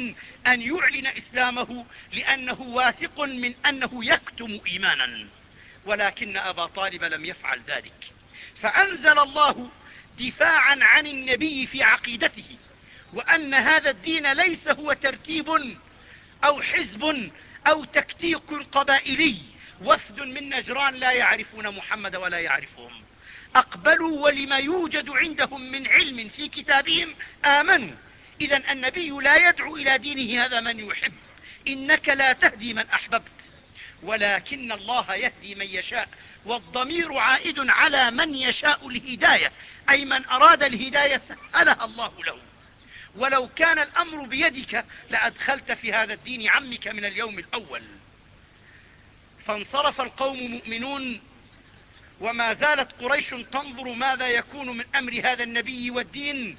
أن يعلن إسلامه لأنه واثق من أنه يكتم إيمانا ولكن أبا طالب لم يفعل ذلك. فأنزل الله دفاعا عن النبي في عقيدته وأن هذا الدين ليس هو ترتيب أو حزب أو تكتيك قبائلي. وفد من نجران لا يعرفون محمد ولا يعرفهم. أقبلوا ولما يوجد عندهم من علم في كتابهم آمنوا. إذا النبي لا يدعو إلى دينه هذا من يحب. إنك لا تهدي من أحببت. ولكن الله يهدي من يشاء. والضمير عائد على من يشاء الهداية. أي من أراد الهداية سهلها الله له. ولو كان الأمر بيدك لأدخلت في هذا الدين عمك من اليوم الأول. فانصرف القوم مؤمنون وما زالت قريش تنظر ماذا يكون من أمر هذا النبي والدين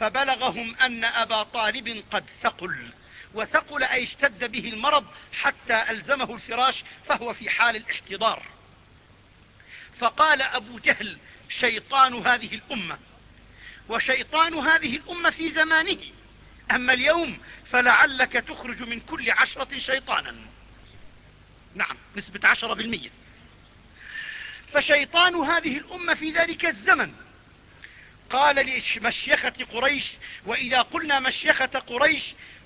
فبلغهم أن أبا طالب قد ثقل وثقل أي اشتد به المرض حتى ألزمه الفراش فهو في حال الاحتضار. فقال أبو جهل شيطان هذه الأمة. وشيطان هذه الأمة في زمانه. أما اليوم فلعلك تخرج من كل عشرة شيطانا. نعم نسبة عشرة بالمية. فشيطان هذه الأمة في ذلك الزمن. قال لمشيخة قريش وإذا قلنا مشيخة قريش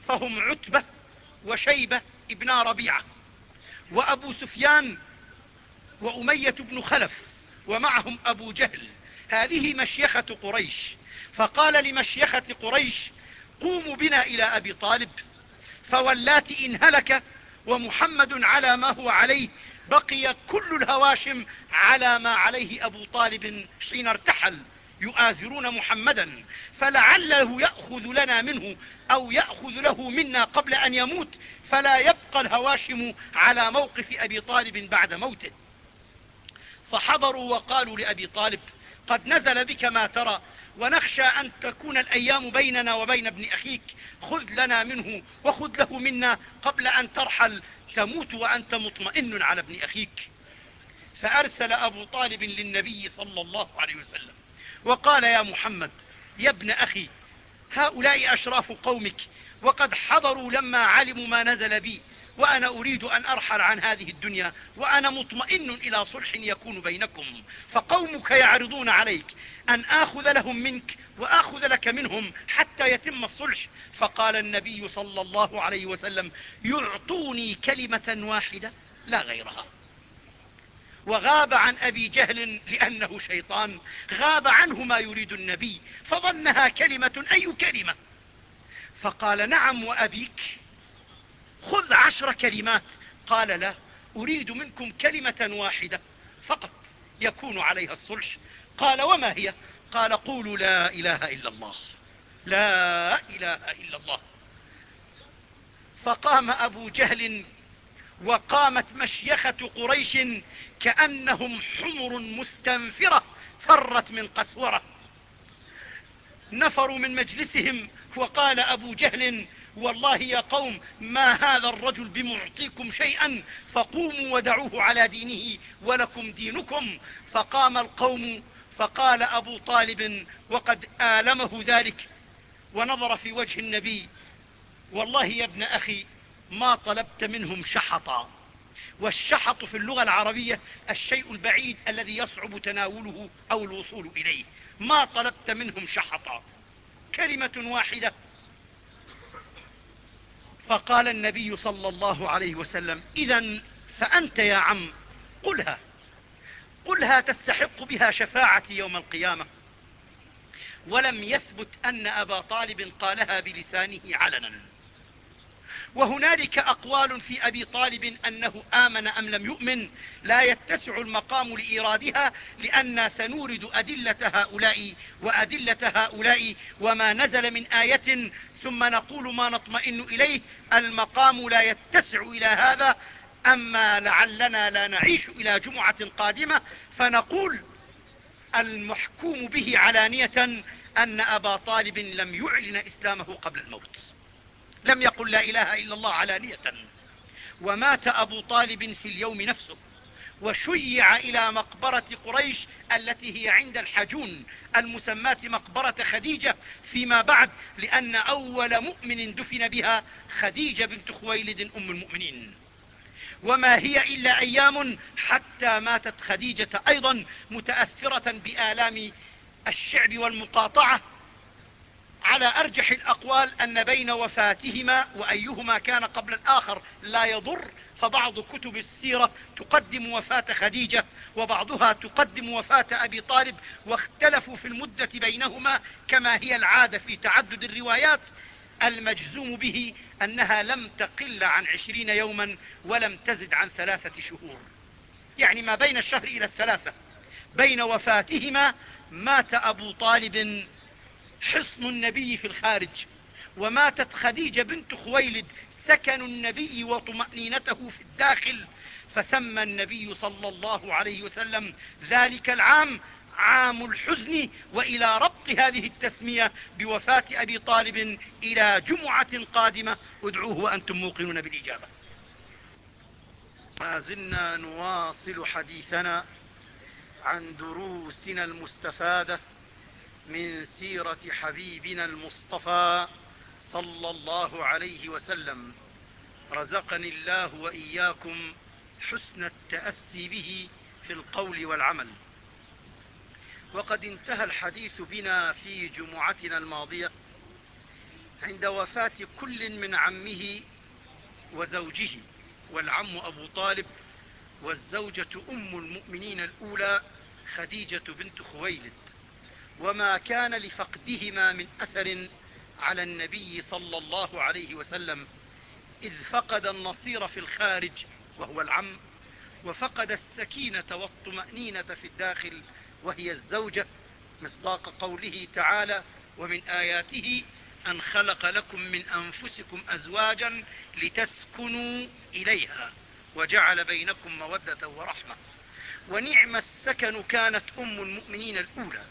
فهم عتبة وشيبة ابنا ربيعة وأبو سفيان وأمية بن خلف ومعهم أبو جهل. هذه مشيخة قريش. فقال لمشيخة قريش قوموا بنا إلى أبي طالب فولات إن هلك ومحمد على ما هو عليه بقي كل الهواشم على ما عليه أبو طالب حين ارتحل يؤازرون محمدا فلعله يأخذ لنا منه أو يأخذ له منا قبل أن يموت فلا يبقى الهواشم على موقف أبي طالب بعد موته. فحضروا وقالوا لأبي طالب قد نزل بك ما ترى ونخشى أن تكون الأيام بيننا وبين ابن أخيك خذ لنا منه وخذ له منا قبل أن ترحل تموت وأنت مطمئن على ابن أخيك. فأرسل أبو طالب للنبي صلى الله عليه وسلم وقال يا محمد يا ابن أخي هؤلاء أشراف قومك وقد حضروا لما علموا ما نزل بي وأنا أريد أن أرحل عن هذه الدنيا وأنا مطمئن إلى صلح يكون بينكم. فقومك يعرضون عليك أن آخذ لهم منك وآخذ لك منهم حتى يتم الصلح فقال النبي صلى الله عليه وسلم يعطوني كلمة واحدة لا غيرها. وغاب عن أبي جهل لأنه شيطان غاب عنه ما يريد النبي فظنها كلمة أي كلمة؟ فقال نعم وأبيك خذ عشر كلمات. قال لا أريد منكم كلمة واحدة فقط يكون عليها الصلح. قال وما هي؟ قال قولوا لا إله إلا الله. لا إله إلا الله. فقام أبو جهل وقامت مشيخة قريش كأنهم حمر مستنفرة فرت من قسورة. نفروا من مجلسهم وقال أبو جهل والله يا قوم ما هذا الرجل بمعطيكم شيئا فقوموا ودعوه على دينه ولكم دينكم. فقام القوم فقال أبو طالب وقد آلمه ذلك ونظر في وجه النبي والله يا ابن أخي ما طلبت منهم شحطا. والشحط في اللغة العربية الشيء البعيد الذي يصعب تناوله أو الوصول إليه. ما طلبت منهم شحطا. كلمة واحدة. فقال النبي صلى الله عليه وسلم إذا فأنت يا عم قلها. قلها تستحق بها شفاعتي يوم القيامة. ولم يثبت أن أبا طالب قالها بلسانه علنا. وهنالك أقوال في أبي طالب أنه آمن أم لم يؤمن. لا يتسع المقام لإيرادها لأن سنورد أدلة هؤلاء وأدلة هؤلاء وما نزل من آية ثم نقول ما نطمئن إليه. المقام لا يتسع إلى هذا. أما لعلنا لا نعيش إلى جمعة قادمة فنقول المحكوم به علانية أن أبا طالب لم يعلن إسلامه قبل الموت. لم يقل لا إله إلا الله علانية. ومات أبو طالب في اليوم نفسه وشيع إلى مقبرة قريش التي هي عند الحجون المسماة مقبرة خديجة فيما بعد لأن أول مؤمن دفن بها خديجة بنت خويلد أم المؤمنين. وما هي إلا أيام حتى ماتت خديجة أيضا متأثرة بآلام الشعب والمقاطعة. على أرجح الأقوال أن بين وفاتهما وأيهما كان قبل الآخر لا يضر فبعض كتب السيرة تقدم وفاة خديجة وبعضها تقدم وفاة أبي طالب واختلفوا في المدة بينهما كما هي العادة في تعدد الروايات. المجزوم به أنها لم تقل عن عشرين يوما ولم تزد عن ثلاثة شهور. يعني ما بين الشهر إلى الثلاثة. بين وفاتهما مات أبو طالب حصن النبي في الخارج وماتت خديجة بنت خويلد سكن النبي وطمأنينته في الداخل فسمى النبي صلى الله عليه وسلم ذلك العام عام الحزن وإلى ربط هذه التسمية بوفاة أبي طالب إلى جمعة قادمة. ادعوه وأنتم موقنون بالإجابة. ما زلنا نواصل حديثنا عن دروسنا المستفادة من سيرة حبيبنا المصطفى صلى الله عليه وسلم. رزقني الله وإياكم حسن التأسي به في القول والعمل. وقد انتهى الحديث بنا في جمعتنا الماضية عند وفاة كل من عمه وزوجه والعم أبو طالب والزوجة أم المؤمنين الأولى خديجة بنت خويلد. وما كان لفقدهما من أثر على النبي صلى الله عليه وسلم إذ فقد النصير في الخارج وهو العم وفقد السكينة والطمأنينة في الداخل وهي الزوجة مصداق قوله تعالى ومن آياته أن خلق لكم من أنفسكم أزواجا لتسكنوا إليها وجعل بينكم مودة ورحمة. ونعم السكن كانت أم المؤمنين الأولى.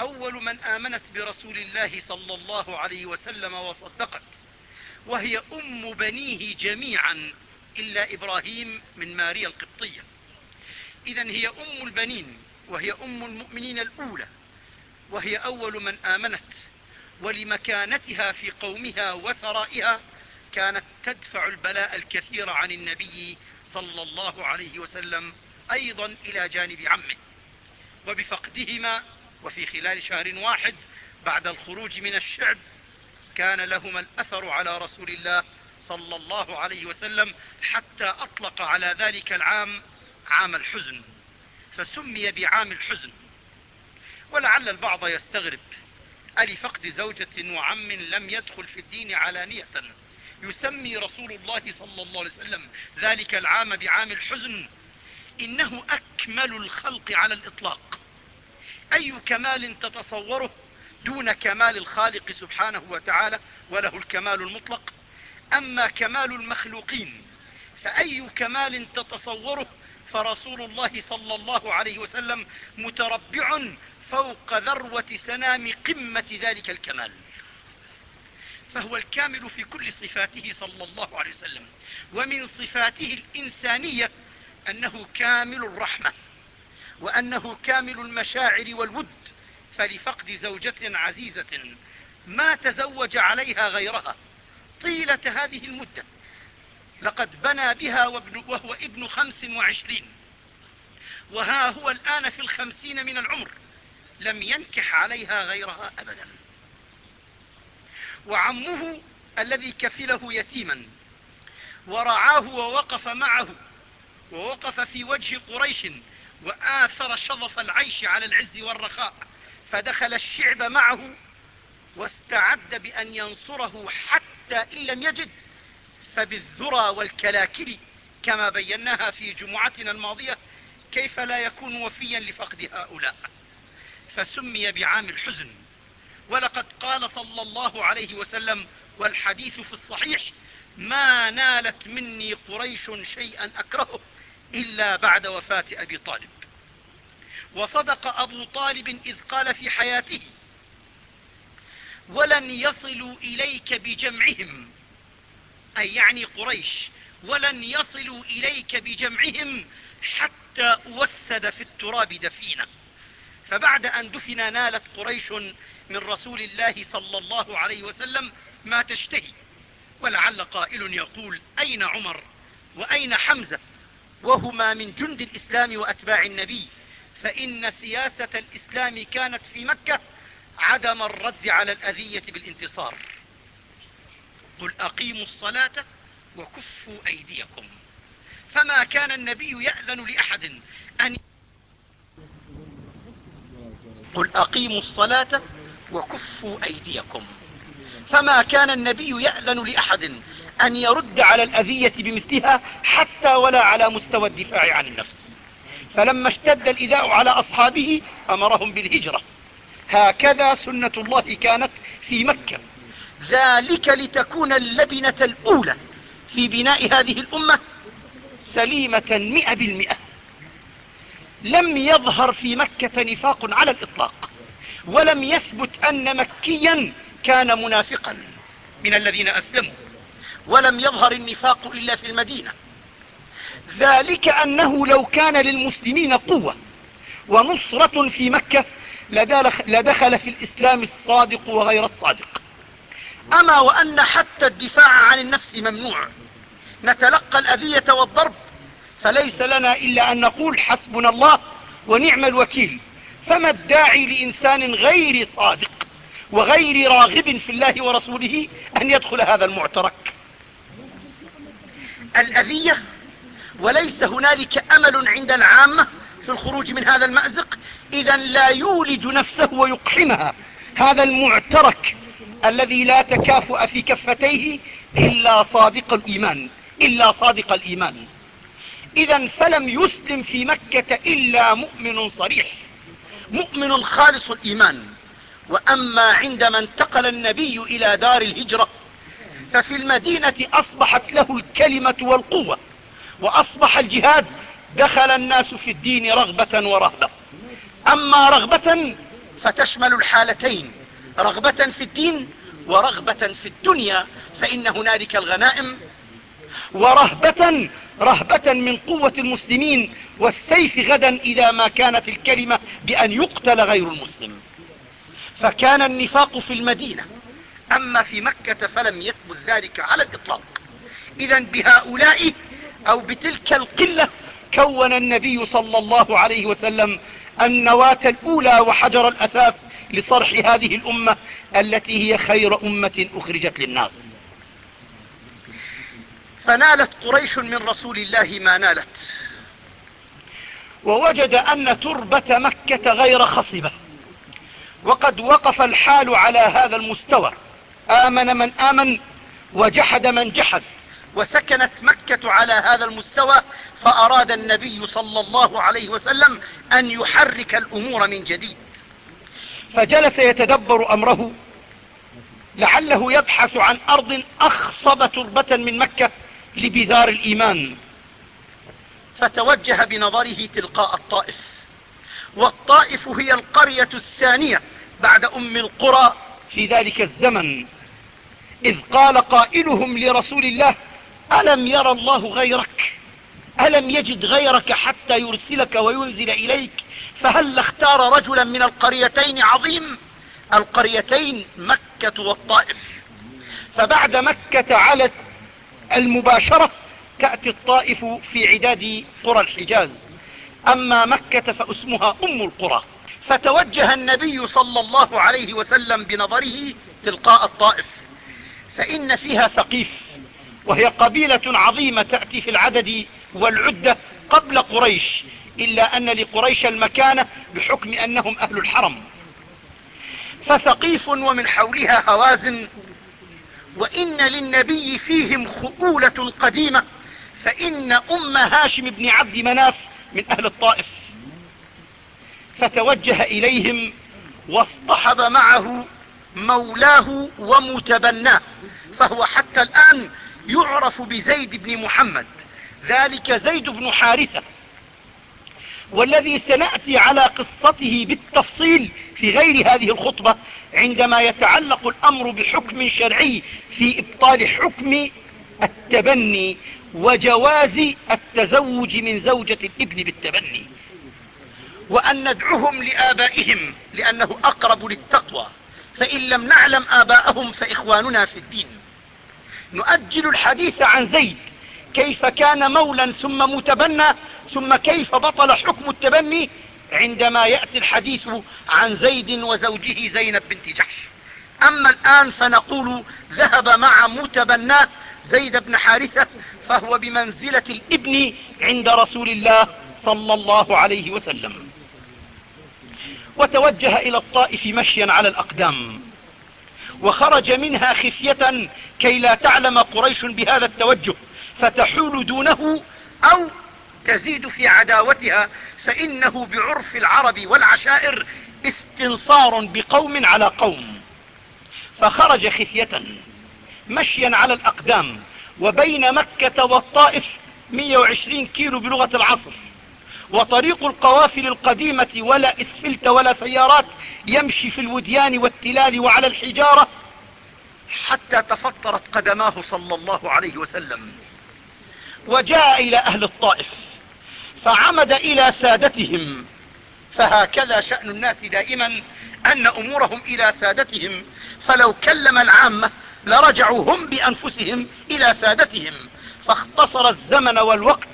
أول من آمنت برسول الله صلى الله عليه وسلم وصدقت. وهي أم بنيه جميعا إلا إبراهيم من ماريا القبطية. إذا هي أم البنين. وهي أم المؤمنين الأولى وهي أول من آمنت ولمكانتها في قومها وثرائها كانت تدفع البلاء الكثير عن النبي صلى الله عليه وسلم أيضا إلى جانب عمه. وبفقدهما وفي خلال شهر واحد بعد الخروج من الشعب كان لهما الأثر على رسول الله صلى الله عليه وسلم حتى أطلق على ذلك العام عام الحزن. فسمي بعام الحزن. ولعل البعض يستغرب ألفقد زوجة وعم لم يدخل في الدين علانية؟ يسمي رسول الله صلى الله عليه وسلم ذلك العام بعام الحزن. إنه أكمل الخلق على الإطلاق. أي كمال تتصوره دون كمال الخالق سبحانه وتعالى وله الكمال المطلق؟ أما كمال المخلوقين فأي كمال تتصوره فرسول الله صلى الله عليه وسلم متربع فوق ذروة سنام قمة ذلك الكمال. فهو الكامل في كل صفاته صلى الله عليه وسلم. ومن صفاته الإنسانية أنه كامل الرحمة وأنه كامل المشاعر والود. فلفقد زوجة عزيزة ما تزوج عليها غيرها طيلة هذه المدة. لقد بنى بها وهو ابن خمس وعشرين. وها هو الآن في الخمسين من العمر. لم ينكح عليها غيرها أبدا. وعمه الذي كفله يتيما. ورعاه ووقف معه. ووقف في وجه قريش. وآثر شظف العيش على العز والرخاء. فدخل الشعب معه. واستعد بأن ينصره حتى إن لم يجد. فبالذرى والكلاكل كما بيناها في جمعتنا الماضية كيف لا يكون وفيا لفقد هؤلاء. فسمي بعام الحزن. ولقد قال صلى الله عليه وسلم والحديث في الصحيح ما نالت مني قريش شيئا أكرهه إلا بعد وفاة أبي طالب. وصدق أبو طالب إذ قال في حياته ولن يصلوا إليك بجمعهم أي يعني قريش ولن يصلوا إليك بجمعهم حتى أوسد في التراب دفينة. فبعد أن دفن نالت قريش من رسول الله صلى الله عليه وسلم ما تشتهي. ولعل قائل يقول أين عمر وأين حمزة؟ وهما من جند الإسلام وأتباع النبي. فإن سياسة الإسلام كانت في مكة عدم الرد على الأذية بالانتصار. قل أقيموا الصلاة وكفوا أيديكم. فما كان النبي يأذن لأحد أن قل أقيموا الصلاة وكفوا أيديكم. فما كان النبي يأذن لأحد أن يرد على الأذية بمثلها حتى ولا على مستوى الدفاع عن النفس. فلما اشتد الإذاء على أصحابه أمرهم بالهجرة. هكذا سنة الله كانت في مكة. ذلك لتكون اللبنة الأولى في بناء هذه الأمة سليمة م بالمئة. لم يظهر في مكة نفاق على الإطلاق ولم يثبت أن مكيا كان منافقا من الذين أسلموا ولم يظهر النفاق إلا في المدينة. ذلك أنه لو كان للمسلمين قوة ونصرة في مكة لدخل في الإسلام الصادق وغير الصادق. أما وأن حتى الدفاع عن النفس ممنوع. نتلقى الأذية والضرب فليس لنا إلا أن نقول حسبنا الله ونعم الوكيل. فما الداعي لإنسان غير صادق وغير راغب في الله ورسوله أن يدخل هذا المعترك؟ الأذية وليس هنالك أمل عند العامة في الخروج من هذا المأزق إذا لا يولج نفسه ويقحمها. هذا المعترك الذي لا تكافؤ في كفتيه إلا صادق الإيمان إلا صادق الإيمان. إذا فلم يسلم في مكة إلا مؤمن صريح مؤمن خالص الإيمان. وأما عندما انتقل النبي إلى دار الهجرة ففي المدينة أصبحت له الكلمة والقوة وأصبح الجهاد دخل الناس في الدين رغبة ورهبة. أما رغبة فتشمل الحالتين رغبة في الدين ورغبة في الدنيا فإن هنالك الغنائم ورهبة رهبة من قوة المسلمين والسيف غدا إذا ما كانت الكلمة بأن يقتل غير المسلم. فكان النفاق في المدينة أما في مكة فلم يثبت ذلك على الإطلاق. إذا بهؤلاء أو بتلك القلة كون النبي صلى الله عليه وسلم النواة الأولى وحجر الأساس لصرح هذه الأمة التي هي خير أمة أخرجت للناس. فنالت قريش من رسول الله ما نالت. ووجد أن تربة مكة غير خصبة. وقد وقف الحال على هذا المستوى. آمن من آمن وجحد من جحد. وسكنت مكة على هذا المستوى فأراد النبي صلى الله عليه وسلم أن يحرك الأمور من جديد. فجلس يتدبر أمره لعله يبحث عن أرض أخصب تربة من مكة لبذار الإيمان. فتوجه بنظره تلقاء الطائف. والطائف هي القرية الثانية بعد أم القرى في ذلك الزمن. إذ قال قائلهم لرسول الله ألم يرى الله غيرك؟ ألم يجد غيرك حتى يرسلك وينزل إليك؟ فهل اختار رجلا من القريتين عظيم؟ القريتين مكة والطائف. فبعد مكة على المباشرة تأتي الطائف في عداد قرى الحجاز. أما مكة فاسمها أم القرى. فتوجه النبي صلى الله عليه وسلم بنظره تلقاء الطائف. فإن فيها ثقيف وهي قبيلة عظيمة تأتي في العدد والعدة قبل قريش إلا أن لقريش المكانة بحكم أنهم أهل الحرم. فثقيف ومن حولها هوازن وإن للنبي فيهم خؤولة قديمة فإن أم هاشم بن عبد مناف من أهل الطائف. فتوجه إليهم واصطحب معه مولاه ومتبناه فهو حتى الآن يعرف بزيد بن محمد. ذلك زيد بن حارثة والذي سنأتي على قصته بالتفصيل في غير هذه الخطبة عندما يتعلق الأمر بحكم شرعي في إبطال حكم التبني وجواز التزوج من زوجة الابن بالتبني وأن ندعهم لآبائهم لأنه أقرب للتقوى فإن لم نعلم آباءهم فإخواننا في الدين. نؤجل الحديث عن زيد كيف كان مولا ثم متبنى ثم كيف بطل حكم التبني عندما يأتي الحديث عن زيد وزوجه زينب بنت جحش. أما الآن فنقول ذهب مع متبناه زيد بن حارثة فهو بمنزلة الابن عند رسول الله صلى الله عليه وسلم. وتوجه إلى الطائف مشيا على الأقدام وخرج منها خفية كي لا تعلم قريش بهذا التوجه. فتحول دونه أو تزيد في عداوتها فإنه بعرف العرب والعشائر استنصار بقوم على قوم. فخرج خفية مشيا على الأقدام وبين مكة والطائف 120 كيلو بلغة العصر. وطريق القوافل القديمة ولا إسفلت ولا سيارات يمشي في الوديان والتلال وعلى الحجارة حتى تفطرت قدماه صلى الله عليه وسلم. وجاء إلى أهل الطائف فعمد إلى سادتهم. فهكذا شأن الناس دائما أن أمورهم إلى سادتهم. فلو كلم العامة لرجعوا هم بأنفسهم إلى سادتهم. فاختصر الزمن والوقت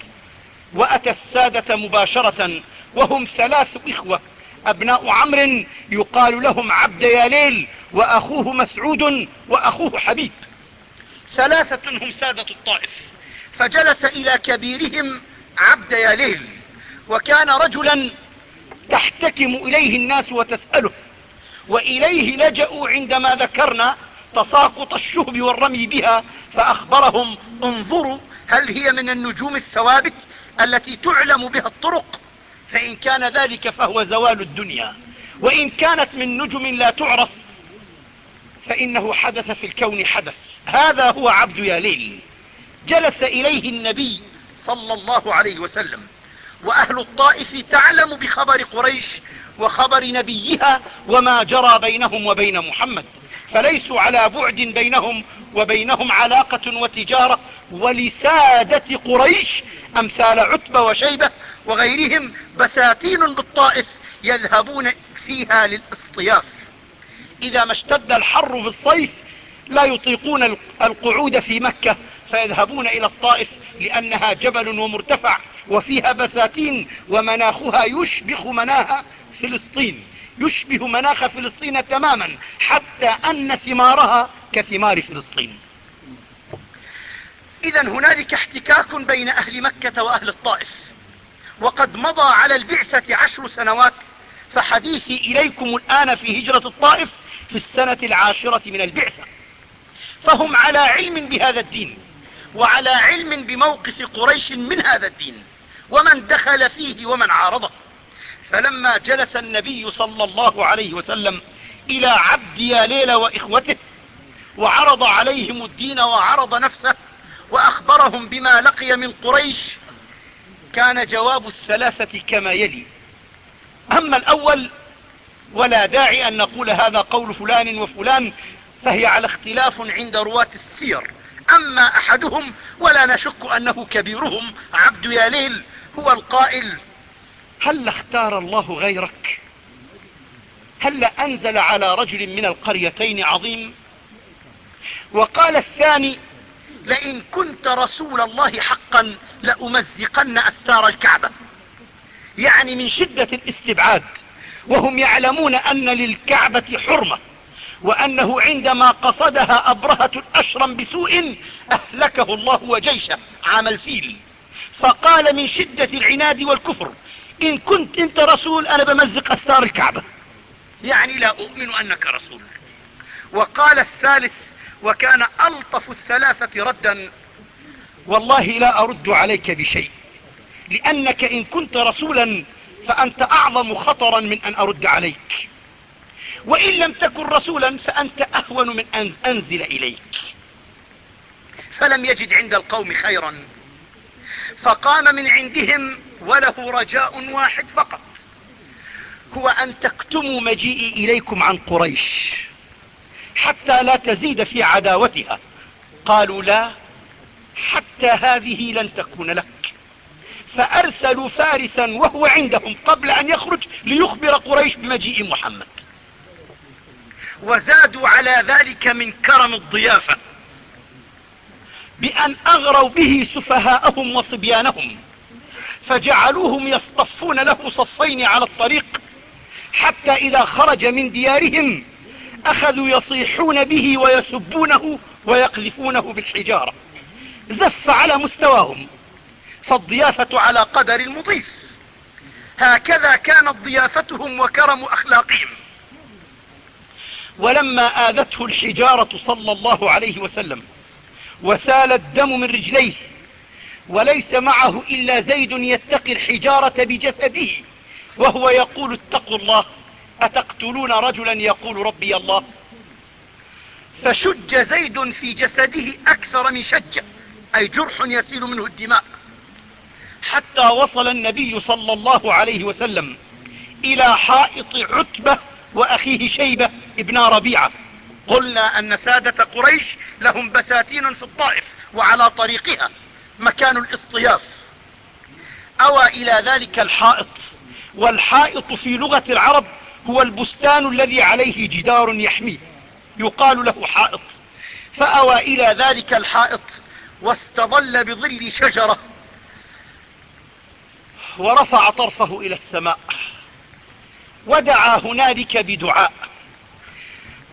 وأتى السادة مباشرة وهم ثلاث إخوة. أبناء عمرو يقال لهم عبد ياليل وأخوه مسعود وأخوه حبيب. ثلاثة هم سادة الطائف. فجلس إلى كبيرهم عبد ياليل وكان رجلا تحتكم إليه الناس وتسأله وإليه لجأوا عندما ذكرنا تساقط الشهب والرمي بها فأخبرهم انظروا هل هي من النجوم الثوابت التي تعلم بها الطرق؟ فإن كان ذلك فهو زوال الدنيا وإن كانت من نجم لا تعرف فإنه حدث في الكون حدث. هذا هو عبد ياليل جلس إليه النبي صلى الله عليه وسلم. وأهل الطائف تعلم بخبر قريش وخبر نبيها وما جرى بينهم وبين محمد. فليسوا على بعد بينهم وبينهم علاقة وتجارة ولسادة قريش أمثال عتبة وشيبة وغيرهم بساتين بالطائف يذهبون فيها للاصطياف. إذا ما اشتد الحر في الصيف لا يطيقون القعود في مكة فيذهبون إلى الطائف لأنها جبل ومرتفع وفيها بساتين ومناخها يشبه مناخ فلسطين يشبه مناخ فلسطين تماما حتى أن ثمارها كثمار فلسطين. إذا هنالك احتكاك بين أهل مكة وأهل الطائف. وقد مضى على البعثة عشر سنوات فحديثي إليكم الآن في هجرة الطائف في السنة العاشرة من البعثة. فهم على علم بهذا الدين. وعلى علم بموقف قريش من هذا الدين ومن دخل فيه ومن عارضه. فلما جلس النبي صلى الله عليه وسلم إلى عبد ياليل وإخوته وعرض عليهم الدين وعرض نفسه وأخبرهم بما لقي من قريش كان جواب الثلاثة كما يلي. أما الأول ولا داعي أن نقول هذا قول فلان وفلان فهي على اختلاف عند رواة السير. أما أحدهم ولا نشك أنه كبيرهم. عبد ياليل هو القائل. هل اختار الله غيرك؟ هل أنزل على رجل من القريتين عظيم؟ وقال الثاني لئن كنت رسول الله حقا لأمزقن أستار الكعبة. يعني من شدة الاستبعاد وهم يعلمون أن للكعبة حرمة. وأنه عندما قصدها أبرهة الأشرم بسوء أهلكه الله وجيشه عام الفيل. فقال من شدة العناد والكفر إن كنت أنت رسول أنا بمزق أستار الكعبة. يعني لا أؤمن أنك رسول. وقال الثالث وكان ألطف الثلاثة ردا والله لا أرد عليك بشيء. لأنك إن كنت رسولا فأنت أعظم خطرا من أن أرد عليك. وإن لم تكن رسولا فأنت أهون من أن أنزل إليك. فلم يجد عند القوم خيرا. فقام من عندهم وله رجاء واحد فقط. هو أن تكتموا مجيئي إليكم عن قريش حتى لا تزيد في عداوتها. قالوا لا حتى هذه لن تكون لك. فأرسلوا فارسا وهو عندهم قبل أن يخرج ليخبر قريش بمجيء محمد. وزادوا على ذلك من كرم الضيافة بأن أغروا به سفهاءهم وصبيانهم فجعلوهم يصطفون له صفين على الطريق حتى إذا خرج من ديارهم أخذوا يصيحون به ويسبونه ويقذفونه بالحجارة. زف على مستواهم فالضيافة على قدر المضيف. هكذا كانت ضيافتهم وكرم أخلاقهم. ولما آذته الحجارة صلى الله عليه وسلم وسال الدم من رجليه وليس معه إلا زيد يتقي الحجارة بجسده وهو يقول اتقوا الله أتقتلون رجلا؟ يقول ربي الله. فشج زيد في جسده أكثر من شجة أي جرح يسيل منه الدماء. حتى وصل النبي صلى الله عليه وسلم إلى حائط عتبة وأخيه شيبة ابن ربيعة. قلنا أن سادة قريش لهم بساتين في الطائف وعلى طريقها مكان الاصطياف. أوى إلى ذلك الحائط. والحائط في لغة العرب هو البستان الذي عليه جدار يحميه يقال له حائط. فأوى إلى ذلك الحائط واستظل بظل شجرة. ورفع طرفه إلى السماء. ودعا هنالك بدعاء.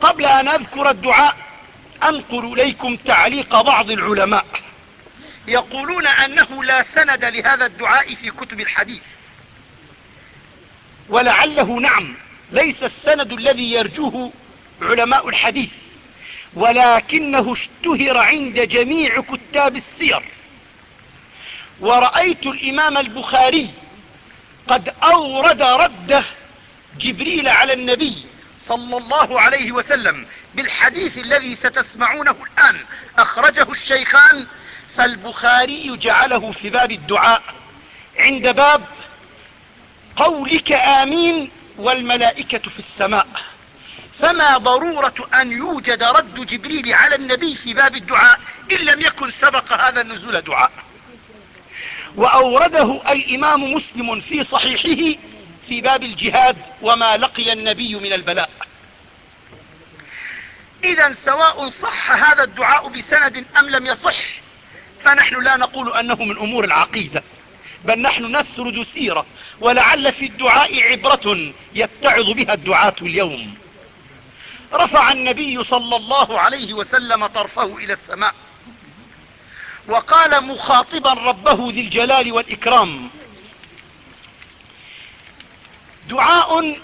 قبل أن أذكر الدعاء أنقل إليكم تعليق بعض العلماء. يقولون أنه لا سند لهذا الدعاء في كتب الحديث. ولعله نعم ليس السند الذي يرجوه علماء الحديث ولكنه اشتهر عند جميع كتاب السير. ورأيت الإمام البخاري قد أورد رده جبريل على النبي صلى الله عليه وسلم بالحديث الذي ستسمعونه الآن أخرجه الشيخان فالبخاري جعله في باب الدعاء عند باب قولك آمين والملائكة في السماء. فما ضرورة أن يوجد رد جبريل على النبي في باب الدعاء إن لم يكن سبق هذا النزول دعاء. وأورده الإمام مسلم في صحيحه في باب الجهاد وما لقي النبي من البلاء. إذا سواء صح هذا الدعاء بسند أم لم يصح فنحن لا نقول أنه من أمور العقيدة بل نحن نسرد سيرة ولعل في الدعاء عبرة يتعظ بها الدعاة اليوم. رفع النبي صلى الله عليه وسلم طرفه إلى السماء وقال مخاطبا ربه ذي الجلال والإكرام دعاء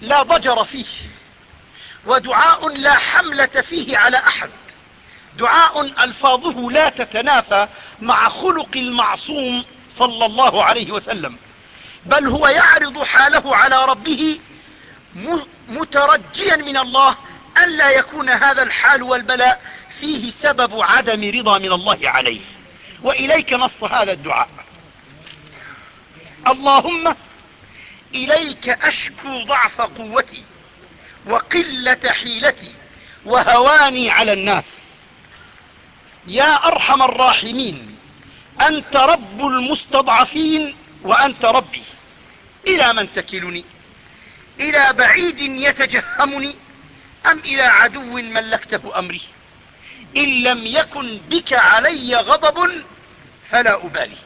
لا ضجر فيه ودعاء لا حملة فيه على أحد. دعاء ألفاظه لا تتنافى مع خلق المعصوم صلى الله عليه وسلم بل هو يعرض حاله على ربه مترجيا من الله أن لا يكون هذا الحال والبلاء فيه سبب عدم رضا من الله عليه. وإليك نص هذا الدعاء. اللهم إليك أشكو ضعف قوتي وقلة حيلتي وهواني على الناس. يا أرحم الراحمين أنت رب المستضعفين وأنت ربي. إلى من تكلني؟ إلى بعيد يتجهمني؟ أم إلى عدو ملكته أمري إن لم يكن بك علي غضب فلا أبالي.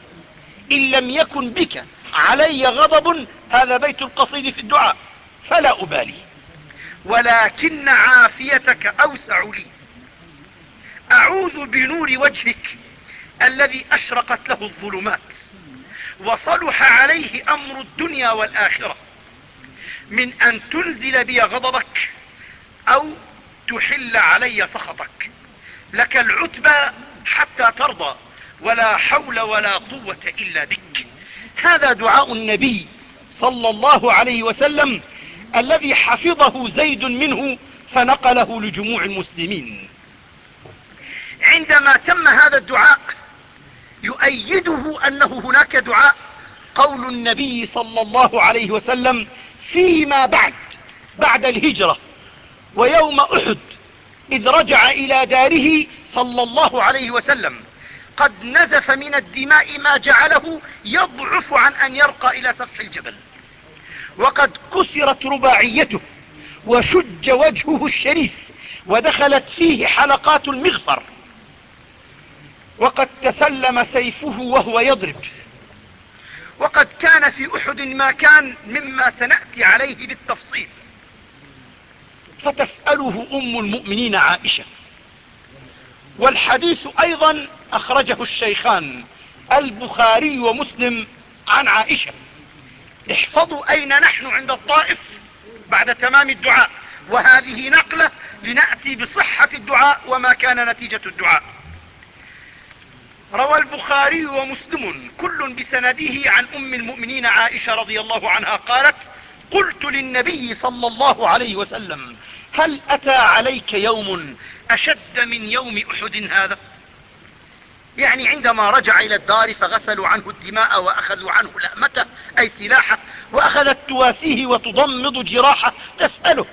إن لم يكن بك علي غضب هذا بيت القصيد في الدعاء فلا أبالي. ولكن عافيتك أوسع لي. أعوذ بنور وجهك الذي أشرقت له الظلمات وصلح عليه أمر الدنيا والآخرة. من أن تنزل بي غضبك أو تحل علي سخطك. لك العتبى حتى ترضى ولا حول ولا قوة إلا بك. هذا دعاء النبي صلى الله عليه وسلم الذي حفظه زيد منه فنقله لجموع المسلمين. عندما تم هذا الدعاء يؤيده أنه هناك دعاء قول النبي صلى الله عليه وسلم فيما بعد بعد الهجرة ويوم أحد إذ رجع إلى داره صلى الله عليه وسلم. قد نزف من الدماء ما جعله يضعف عن أن يرقى إلى سفح الجبل. وقد كسرت رباعيته وشج وجهه الشريف ودخلت فيه حلقات المغفر. وقد تسلم سيفه وهو يضرب. وقد كان في أحد ما كان مما سنأتي عليه بالتفصيل. فتسأله أم المؤمنين عائشة. والحديث أيضا أخرجه الشيخان البخاري ومسلم عن عائشة. احفظوا أين نحن عند الطائف بعد تمام الدعاء. وهذه نقلة لنأتي بصحة الدعاء وما كان نتيجة الدعاء. روى البخاري ومسلم كل بسنده عن أم المؤمنين عائشة رضي الله عنها قالت قلت للنبي صلى الله عليه وسلم هل أتى عليك يوم أشد من يوم أحد هذا؟ يعني عندما رجع إلى الدار فغسلوا عنه الدماء وأخذوا عنه لأمته أي سلاحه وأخذت تواسيه وتضمد جراحه. تسأله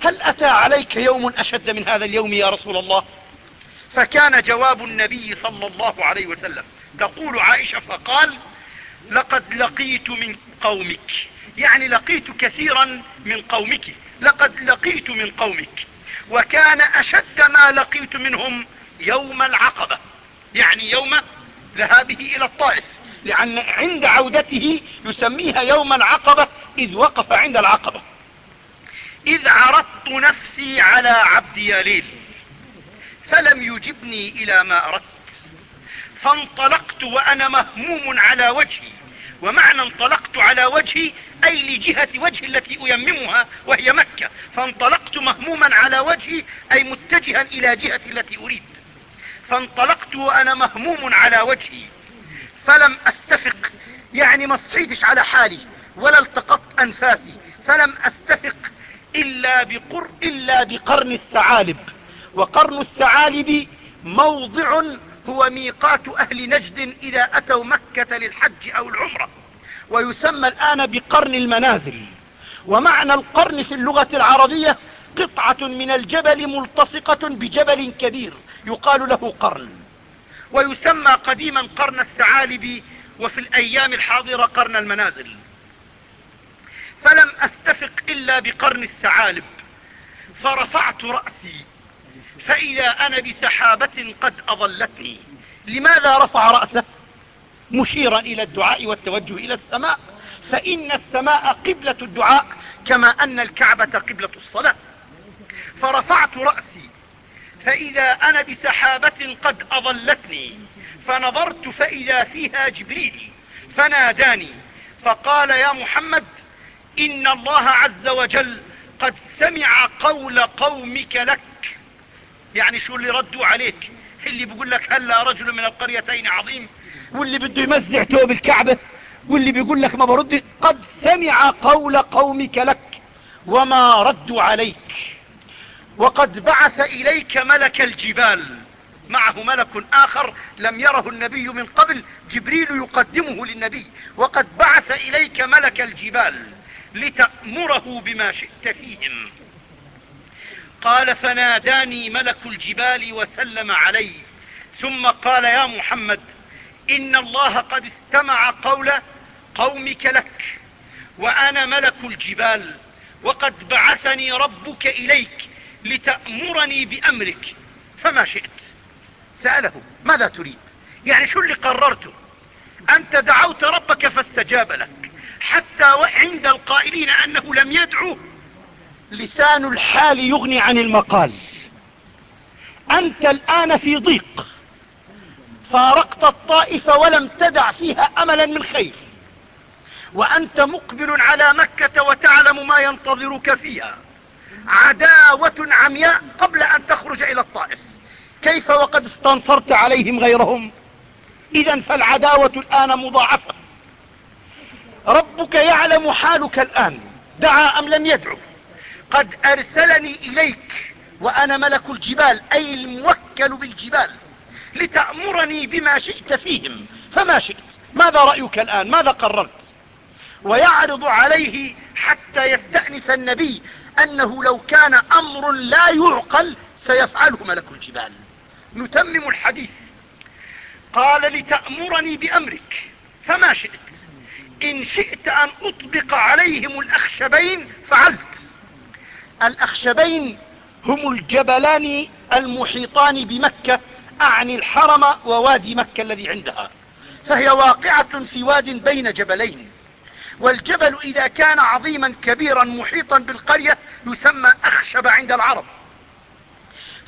هل أتى عليك يوم أشد من هذا اليوم يا رسول الله؟ فكان جواب النبي صلى الله عليه وسلم. تقول عائشة فقال لقد لقيت من قومك. يعني لقيت كثيرا من قومك. لقد لقيت من قومك. وكان أشد ما لقيت منهم يوم العقبة. يعني يوم ذهابه إلى الطائف لأن عند عودته يسميها يوم العقبة إذ وقف عند العقبة. إذ عرضت نفسي على عبد ياليل فلم يجبني إلى ما أردت. فانطلقت وأنا مهموم على وجهي ومعنى انطلقت على وجهي أي لجهة وجهي التي أيممها وهي مكة. فانطلقت مهموما على وجهي أي متجها إلى جهة التي أريد. فانطلقت وأنا مهموم على وجهي. فلم أستفق يعني ما صحيتش على حالي ولا التقطت أنفاسي. فلم أستفق إلا, بقر إلا بقرن الثعالب. وقرن الثعالب موضع هو ميقات أهل نجد إذا أتوا مكة للحج أو العمرة. ويسمى الآن بقرن المنازل. ومعنى القرن في اللغة العربية قطعة من الجبل ملتصقة بجبل كبير. يقال له قرن. ويسمى قديما قرن الثعالب وفي الأيام الحاضرة قرن المنازل. فلم أستفق إلا بقرن الثعالب فرفعت رأسي فإذا أنا بسحابة قد أضلتني لماذا رفع رأسه؟ مشيرا إلى الدعاء والتوجه إلى السماء فإن السماء قبلة الدعاء كما أن الكعبة قبلة الصلاة. فرفعت رأسي فإذا أنا بسحابة قد أضلتني فنظرت فإذا فيها جبريل فناداني فقال يا محمد إن الله عز وجل قد سمع قول قومك لك. يعني شو اللي ردوا عليك؟ اللي بيقول لك هلا رجل من القريتين عظيم واللي بده يمزع توب الكعبة واللي بيقول لك ما برد قد سمع قول قومك لك وما ردوا عليك. وقد بعث إليك ملك الجبال. معه ملك آخر لم يره النبي من قبل جبريل يقدمه للنبي. وقد بعث إليك ملك الجبال لتأمره بما شئت فيهم. قال فناداني ملك الجبال وسلم علي ثم قال يا محمد إن الله قد استمع قول قومك لك وأنا ملك الجبال وقد بعثني ربك إليك. لتأمرني بأمرك. فما شئت. سأله ماذا تريد؟ يعني شو اللي قررته؟ أنت دعوت ربك فاستجاب لك حتى وعند القائلين أنه لم يدعو. لسان الحال يغني عن المقال. أنت الآن في ضيق. فارقت الطائف ولم تدع فيها أملا من خير. وأنت مقبل على مكة وتعلم ما ينتظرك فيها. عداوة عمياء قبل أن تخرج إلى الطائف. كيف وقد استنصرت عليهم غيرهم؟ إذا فالعداوة الآن مضاعفة. ربك يعلم حالك الآن دعا أم لم يدعو قد أرسلني إليك وأنا ملك الجبال أي الموكل بالجبال لتأمرني بما شئت فيهم. فما شئت؟ ماذا رأيك الآن؟ ماذا قررت؟ ويعرض عليه حتى يستأنس النبي أنه لو كان أمر لا يعقل سيفعله ملك الجبال. نتمم الحديث. قال لتأمرني بأمرك. فما شئت. إن شئت أن أطبق عليهم الأخشبين فعلت. الأخشبين هم الجبلان المحيطان بمكة أعني الحرم ووادي مكة الذي عندها. فهي واقعة في واد بين جبلين. والجبل إذا كان عظيما كبيرا محيطا بالقرية يسمى أخشب عند العرب.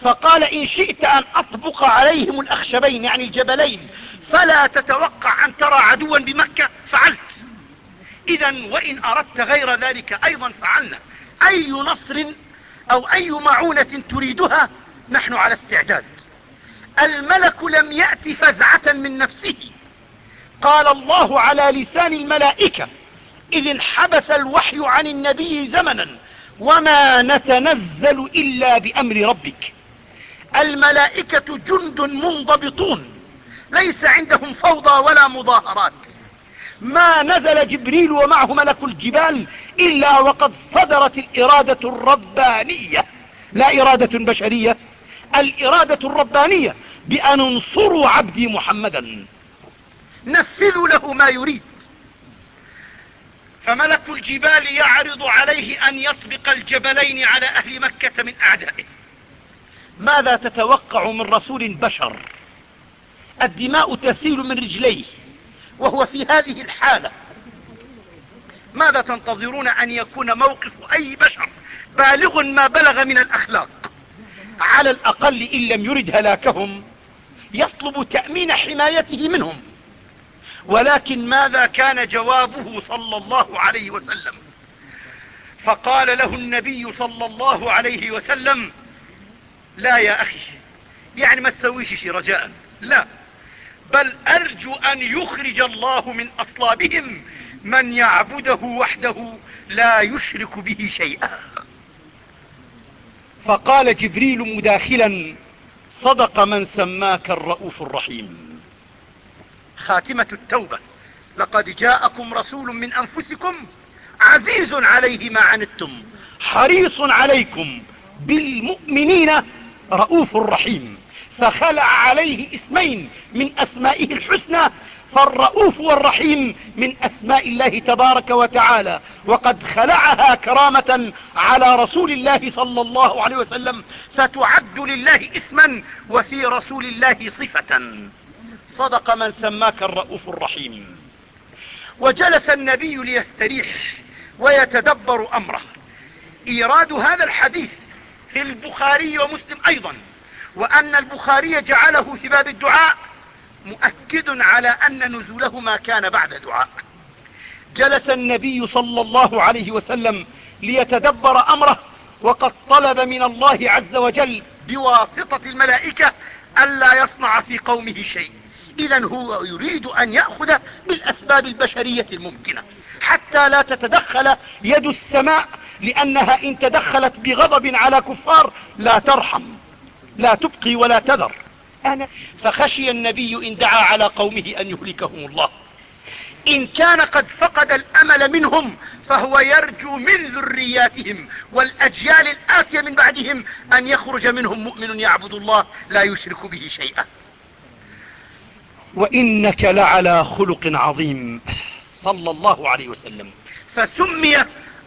فقال إن شئت أن أطبق عليهم الأخشبين يعني الجبلين فلا تتوقع أن ترى عدوا بمكة فعلت. إذا وإن أردت غير ذلك أيضا فعلنا. أي نصر أو أي معونة تريدها نحن على استعداد. الملك لم يأت فزعة من نفسه. قال الله على لسان الملائكة إذ انحبس الوحي عن النبي زمنا وما نتنزل إلا بأمر ربك. الملائكة جند منضبطون ليس عندهم فوضى ولا مظاهرات. ما نزل جبريل ومعه ملك الجبال إلا وقد صدرت الإرادة الربانية. لا إرادة بشرية الإرادة الربانية بأن انصروا عبدي محمدا. نفذوا له ما يريد. فملك الجبال يعرض عليه أن يطبق الجبلين على أهل مكة من أعدائه. ماذا تتوقع من رسول بشر؟ الدماء تسيل من رجليه وهو في هذه الحالة. ماذا تنتظرون أن يكون موقف أي بشر بالغ ما بلغ من الأخلاق؟ على الأقل إن لم يرد هلاكهم يطلب تأمين حمايته منهم. ولكن ماذا كان جوابه صلى الله عليه وسلم؟ فقال له النبي صلى الله عليه وسلم لا يا أخي يعني ما تسويش شي رجاء لا بل أرجو أن يخرج الله من أصلابهم من يعبده وحده لا يشرك به شيئا. فقال جبريل مداخلا صدق من سماك الرؤوف الرحيم. خاتمة التوبة. لقد جاءكم رسول من أنفسكم عزيز عليه ما عنتم حريص عليكم بالمؤمنين رؤوف رحيم. فخلع عليه اسمين من أسمائه الحسنى فالرؤوف والرحيم من أسماء الله تبارك وتعالى. وقد خلعها كرامة على رسول الله صلى الله عليه وسلم فتعد لله اسما وفي رسول الله صفة. صدق من سماك الرؤوف الرحيم. وجلس النبي ليستريح ويتدبر أمره. إيراد هذا الحديث في البخاري ومسلم أيضا وأن البخاري جعله في باب الدعاء مؤكد على أن نزولهما كان بعد دعاء جلس النبي صلى الله عليه وسلم ليتدبر أمره وقد طلب من الله عز وجل بواسطة الملائكة ألا يصنع في قومه شيء. إذا هو يريد أن يأخذ بالأسباب البشرية الممكنة حتى لا تتدخل يد السماء لأنها إن تدخلت بغضب على كفار لا ترحم لا تبقي ولا تذر. فخشي النبي إن دعا على قومه أن يهلكهم الله. إن كان قد فقد الأمل منهم فهو يرجو من ذرياتهم والأجيال الآتية من بعدهم أن يخرج منهم مؤمن يعبد الله لا يشرك به شيئا. وإنك لعلى خلق عظيم. صلى الله عليه وسلم. فسمي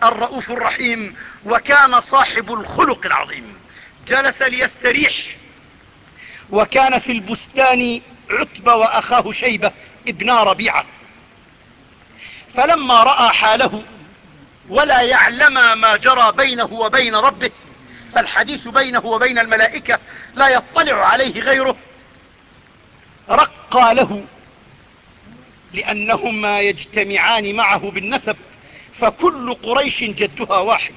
الرؤوف الرحيم وكان صاحب الخلق العظيم. جلس ليستريح. وكان في البستان عتبة وأخاه شيبة ابنا ربيعة. فلما رأى حاله ولا يعلم ما جرى بينه وبين ربه فالحديث بينه وبين الملائكة لا يطلع عليه غيره. رقى له لأنهما يجتمعان معه بالنسب فكل قريش جدها واحد.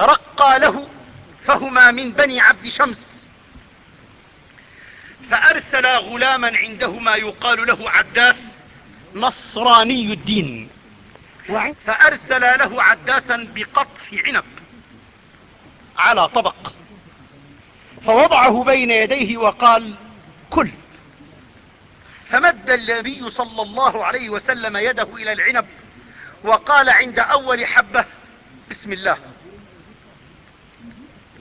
رقى له فهما من بني عبد شمس. فأرسل غلاما عنده ما يقال له عداس نصراني الدين. فأرسل له عداسا بقطف عنب على طبق. فوضعه بين يديه وقال كل. فمد النبي صلى الله عليه وسلم يده إلى العنب وقال عند أول حبة بسم الله.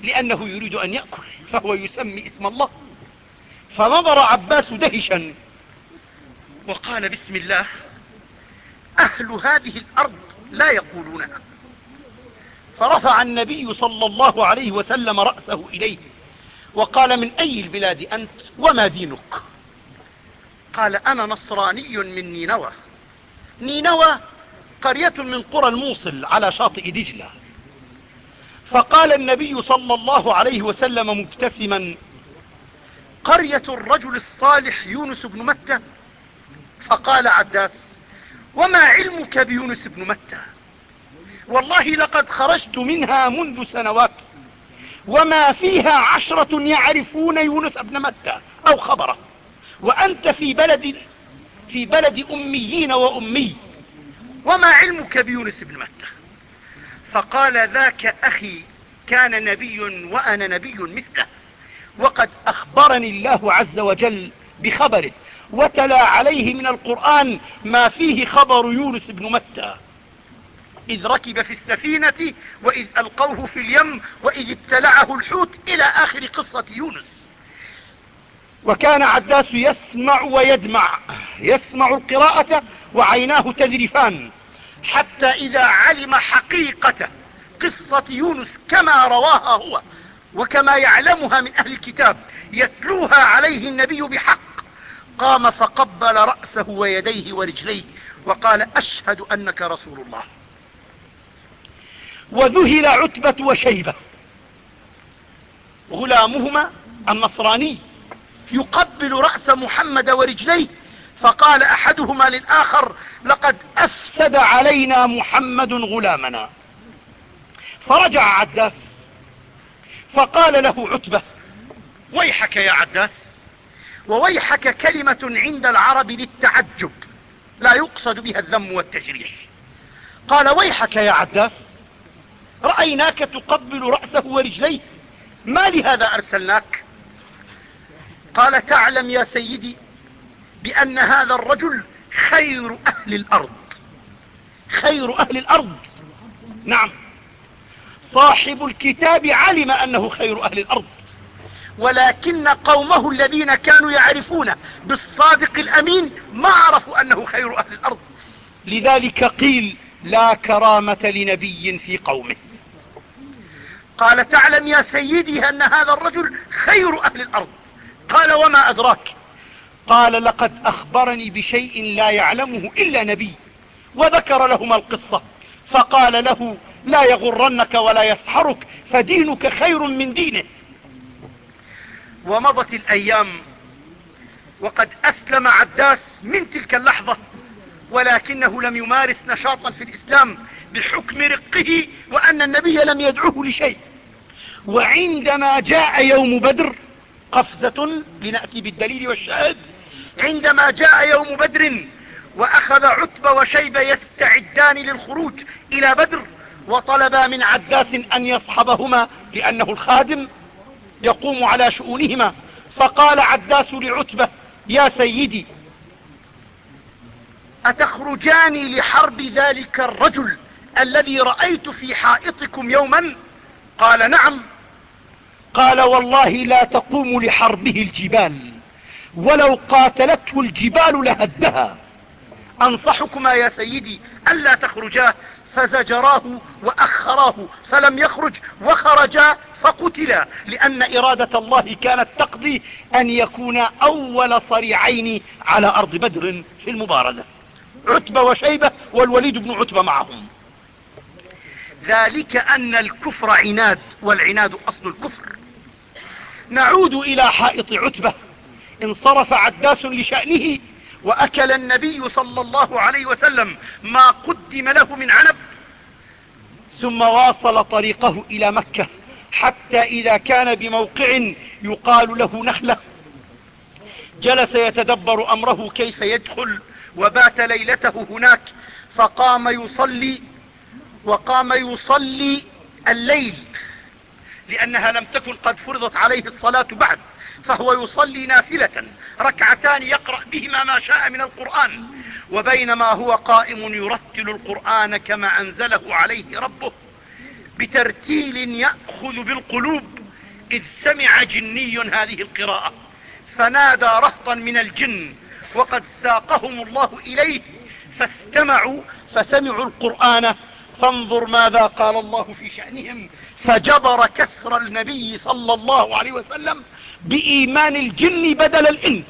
لأنه يريد أن يأكل فهو يسمي اسم الله. فنظر عباس دهشا وقال بسم الله. أهل هذه الأرض لا يقولونها. فرفع النبي صلى الله عليه وسلم رأسه إليه. وقال من أي البلاد أنت وما دينك؟ قال أنا نصراني من نينوى. نينوى قرية من قرى الموصل على شاطئ دجلة. فقال النبي صلى الله عليه وسلم مبتسما قرية الرجل الصالح يونس بن متى؟ فقال عداس وما علمك بيونس بن متى؟ والله لقد خرجت منها منذ سنوات. وما فيها عشرة يعرفون يونس بن متى أو خبره. وأنت في بلد, في بلد أميين وأمي. وما علمك بيونس بن متى؟ فقال ذاك أخي كان نبي وأنا نبي مثله. وقد أخبرني الله عز وجل بخبره. وتلا عليه من القرآن ما فيه خبر يونس بن متى. إذ ركب في السفينة وإذ ألقوه في اليم وإذ ابتلعه الحوت إلى آخر قصة يونس. وكان عداس يسمع ويدمع يسمع القراءة وعيناه تذرفان حتى إذا علم حقيقة قصة يونس كما رواها هو وكما يعلمها من أهل الكتاب يتلوها عليه النبي بحق. قام فقبل رأسه ويديه ورجليه وقال أشهد أنك رسول الله. وذهل عتبة وشيبة. غلامهما النصراني يقبل رأس محمد ورجليه فقال أحدهما للآخر لقد أفسد علينا محمد غلامنا. فرجع عداس فقال له عتبة ويحك يا عداس وويحك كلمة عند العرب للتعجب لا يقصد بها الذم والتجريح. قال ويحك يا عداس رأيناك تقبل رأسه ورجليه. ما لهذا أرسلناك؟ قال تعلم يا سيدي بأن هذا الرجل خير أهل الأرض. خير أهل الأرض. نعم. صاحب الكتاب علم أنه خير أهل الأرض. ولكن قومه الذين كانوا يعرفون بالصادق الأمين ما عرفوا أنه خير أهل الأرض. لذلك قيل لا كرامة لنبي في قومه. قال تعلم يا سيدي أن هذا الرجل خير أهل الأرض. قال وما أدراك؟ قال لقد أخبرني بشيء لا يعلمه إلا نبي وذكر لهما القصة فقال له لا يغرنك ولا يسحرك فدينك خير من دينه. ومضت الأيام وقد أسلم عداس من تلك اللحظة ولكنه لم يمارس نشاطا في الإسلام بحكم رقه وأن النبي لم يدعوه لشيء. وعندما جاء يوم بدر قفزة لنأتي بالدليل والشاهد. عندما جاء يوم بدر وأخذ عتبة وشيبة يستعدان للخروج إلى بدر وطلبا من عداس أن يصحبهما لأنه الخادم يقوم على شؤونهما. فقال عداس لعتبة يا سيدي أتخرجان لحرب ذلك الرجل؟ الذي رأيت في حائطكم يوما؟ قال نعم. قال والله لا تقوم لحربه الجبال. ولو قاتلته الجبال لهدها. أنصحكما يا سيدي ألا تخرجا فزجراه وأخراه. فلم يخرج وخرجا فقتلا. لأن إرادة الله كانت تقضي أن يكون أول صريعين على أرض بدر في المبارزة. عتبة وشيبة والوليد بن عتبة معهم. ذلك أن الكفر عناد والعناد أصل الكفر. نعود إلى حائط عتبة. انصرف عداس لشأنه وأكل النبي صلى الله عليه وسلم ما قدم له من عنب ثم واصل طريقه إلى مكة حتى إذا كان بموقع يقال له نخلة. جلس يتدبر أمره كيف يدخل وبات ليلته هناك فقام يصلي وقام يصلي الليل لأنها لم تكن قد فرضت عليه الصلاة بعد فهو يصلي نافلة ركعتان يقرأ بهما ما شاء من القرآن وبينما هو قائم يرتل القرآن كما أنزله عليه ربه بترتيل يأخذ بالقلوب إذ سمع جني هذه القراءة فنادى رهطا من الجن وقد ساقهم الله إليه فاستمعوا فسمعوا القرآن فانظر ماذا قال الله في شأنهم. فجبر كسر النبي صلى الله عليه وسلم بإيمان الجن بدل الإنس.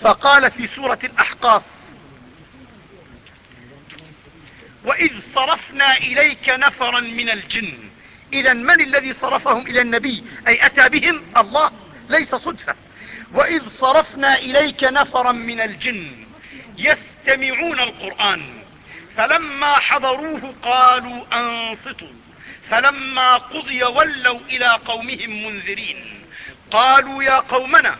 فقال في سورة الأحقاف وإذ صرفنا إليك نفرا من الجن. إذا من الذي صرفهم إلى النبي؟ أي أتى بهم؟ الله ليس صدفة. وإذ صرفنا إليك نفرا من الجن يستمعون القرآن. فلما حضروه قالوا أنصتوا. فلما قضي ولوا إلى قومهم منذرين. قالوا يا قومنا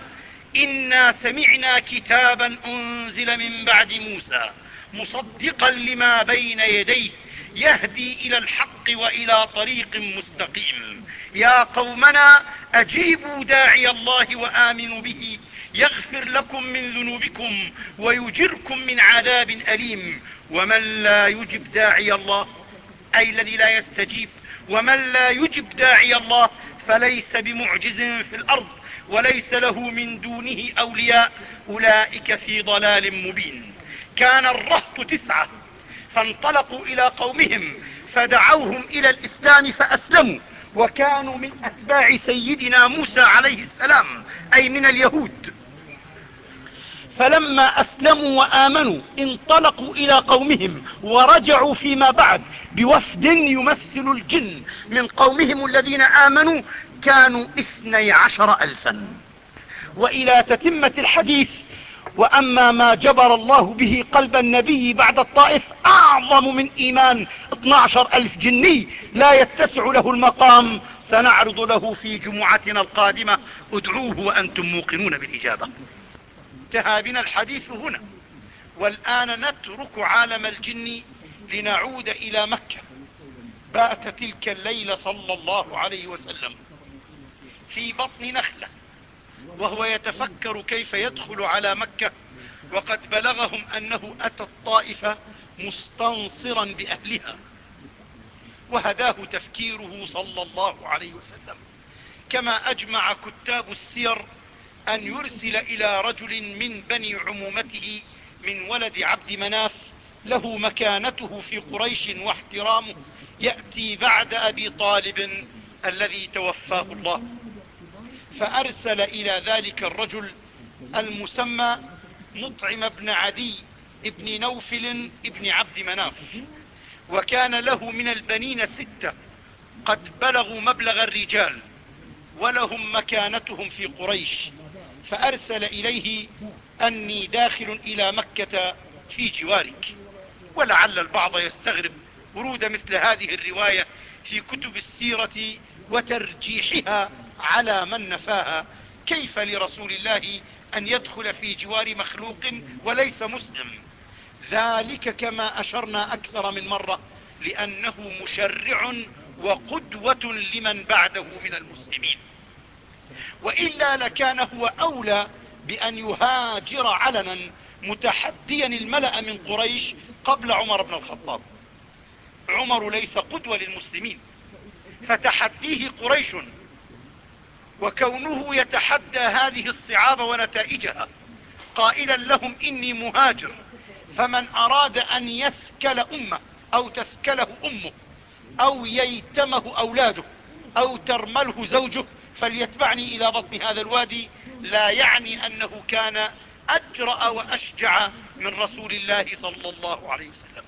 إنا سمعنا كتابا أنزل من بعد موسى مصدقا لما بين يديه يهدي إلى الحق وإلى طريق مستقيم. يا قومنا أجيبوا داعي الله وآمنوا به. يغفر لكم من ذنوبكم ويجركم من عذاب أليم. ومن لا يجب داعي الله أي الذي لا يستجيب. ومن لا يجب داعي الله فليس بمعجز في الأرض وليس له من دونه أولياء. أولئك في ضلال مبين. كان الرهط تسعة فانطلقوا إلى قومهم فدعوهم إلى الإسلام فأسلموا. وكانوا من أتباع سيدنا موسى عليه السلام أي من اليهود. فلما أسلموا وآمنوا انطلقوا إلى قومهم ورجعوا فيما بعد بوفد يمثل الجن من قومهم الذين آمنوا كانوا اثني عشر ألفا. وإلى تتمة الحديث وأما ما جبر الله به قلب النبي بعد الطائف أعظم من إيمان 12 ألف جني لا يتسع له المقام. سنعرض له في جمعتنا القادمة. ادعوه وأنتم موقنون بالإجابة. انتهى بنا الحديث هنا. والآن نترك عالم الجن لنعود إلى مكة. بات تلك الليلة صلى الله عليه وسلم في بطن نخلة وهو يتفكر كيف يدخل على مكة وقد بلغهم أنه أتى الطائف مستنصرا بأهلها. وهداه تفكيره صلى الله عليه وسلم. كما أجمع كتاب السير أن يرسل إلى رجل من بني عمومته من ولد عبد مناف له مكانته في قريش واحترامه يأتي بعد أبي طالب الذي توفاه الله. فأرسل إلى ذلك الرجل المسمى مطعم بن عدي ابن نوفل ابن عبد مناف. وكان له من البنين ستة قد بلغوا مبلغ الرجال ولهم مكانتهم في قريش. فأرسل إليه أني داخل إلى مكة في جوارك. ولعل البعض يستغرب ورود مثل هذه الرواية في كتب السيرة وترجيحها على من نفاها. كيف لرسول الله أن يدخل في جوار مخلوق وليس مسلم؟ ذلك كما أشرنا أكثر من مرة لأنه مشرع وقدوة لمن بعده من المسلمين. وإلا لكان هو أولى بأن يهاجر علنا متحديا الملأ من قريش قبل عمر بن الخطاب. عمر ليس قدوة للمسلمين فتحديه قريش وكونه يتحدى هذه الصعاب ونتائجها قائلا لهم إني مهاجر فمن أراد أن يثكل أمة أو تثكله أمه أو ييتمه أولاده أو ترمله زوجه فليتبعني إلى بطن هذا الوادي. لا يعني أنه كان أجرأ وأشجع من رسول الله صلى الله عليه وسلم.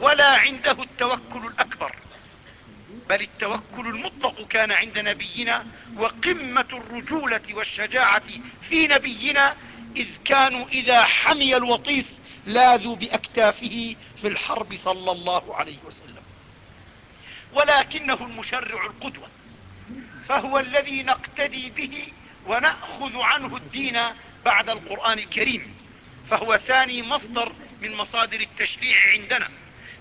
ولا عنده التوكل الأكبر بل التوكل المطلق كان عند نبينا وقمة الرجولة والشجاعة في نبينا إذ كانوا إذا حمي الوطيس لاذوا بأكتافه في الحرب صلى الله عليه وسلم. ولكنه المشرع القدوة. فهو الذي نقتدي به ونأخذ عنه الدين بعد القرآن الكريم. فهو ثاني مصدر من مصادر التشريع عندنا.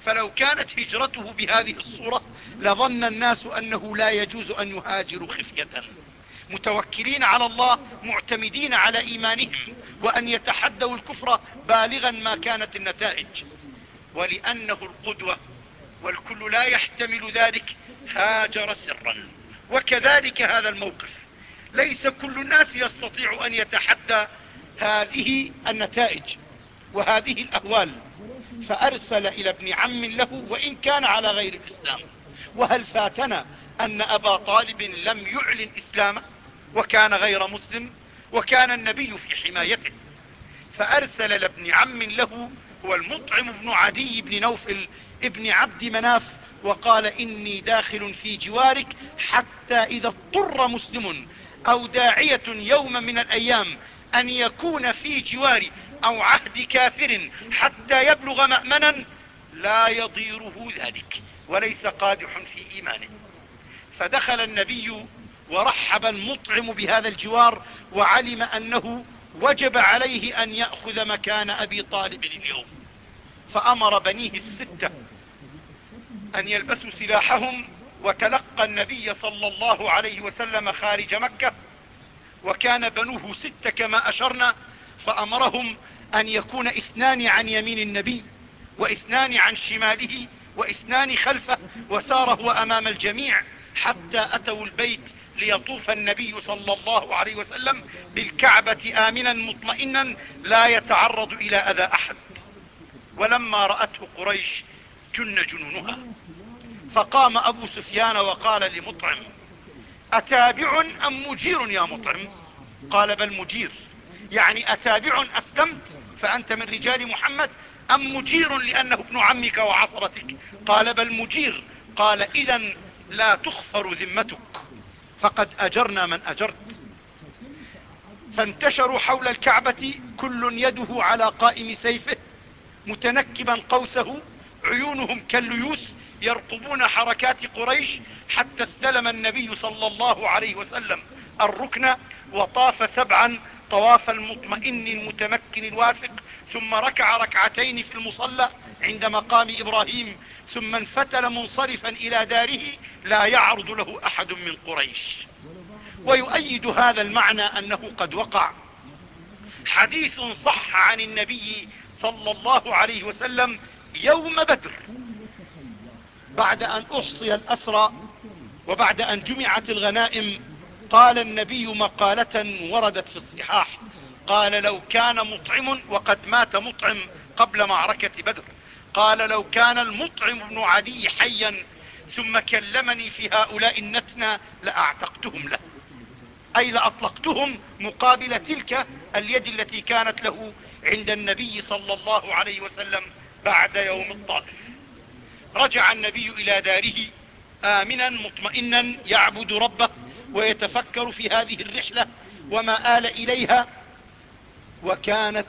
فلو كانت هجرته بهذه الصورة لظن الناس أنه لا يجوز أن يهاجروا خفية. متوكلين على الله معتمدين على إيمانهم وأن يتحدوا الكفر بالغا ما كانت النتائج. ولأنه القدوة والكل لا يحتمل ذلك هاجر سرا. وكذلك هذا الموقف. ليس كل الناس يستطيع أن يتحدى هذه النتائج وهذه الأهوال. فأرسل إلى ابن عم له وإن كان على غير الإسلام. وهل فاتنا أن أبا طالب لم يعلن إسلامه وكان غير مسلم وكان النبي في حمايته؟ فأرسل لابن عم له هو المطعم بن عدي بن نوفل ابن عبد مناف وقال إني داخل في جوارك حتى إذا اضطر مسلم أو داعية يوم من الأيام أن يكون في جواري أو عهد كافر حتى يبلغ مأمنا لا يضيره ذلك وليس قادح في إيمانه. فدخل النبي ورحب المطعم بهذا الجوار وعلم أنه وجب عليه أن يأخذ مكان أبي طالب اليوم. فأمر بنيه الستة أن يلبسوا سلاحهم وتلقى النبي صلى الله عليه وسلم خارج مكة وكان بنوه ستة كما أشرنا فأمرهم أن يكون اثنان عن يمين النبي واثنان عن شماله واثنان خلفه وسار هو أمام الجميع حتى أتوا البيت ليطوف النبي صلى الله عليه وسلم بالكعبة آمنا مطمئنا لا يتعرض إلى أذى أحد. ولما رأته قريش جن جنونها. فقام أبو سفيان وقال لمطعم أتابع أم مجير يا مطعم؟ قال بل مجير. يعني أتابع أسلمت فأنت من رجال محمد أم مجير لأنه ابن عمك وعصبتك؟ قال بل مجير. قال إذا لا تخفر ذمتك. فقد أجرنا من أجرت. فانتشروا حول الكعبة كل يده على قائم سيفه متنكبا قوسه عيونهم كالليوس يرقبون حركات قريش حتى استلم النبي صلى الله عليه وسلم الركن وطاف سبعا طواف المطمئن المتمكن الواثق ثم ركع ركعتين في المصلى عند مقام إبراهيم ثم انفتل منصرفا إلى داره لا يعرض له أحد من قريش. ويؤيد هذا المعنى أنه قد وقع. حديث صح عن النبي صلى الله عليه وسلم يوم بدر. بعد أن أحصي الأسرى وبعد أن جمعت الغنائم قال النبي مقالة وردت في الصحاح. قال لو كان مطعم وقد مات مطعم قبل معركة بدر. قال لو كان المطعم بن عدي حيا ثم كلمني في هؤلاء النتنى لأعتقتهم له. أي لأطلقتهم مقابل تلك اليد التي كانت له عند النبي صلى الله عليه وسلم. بعد يوم الطائف. رجع النبي إلى داره آمنا مطمئنا يعبد ربه ويتفكر في هذه الرحلة وما آل إليها. وكانت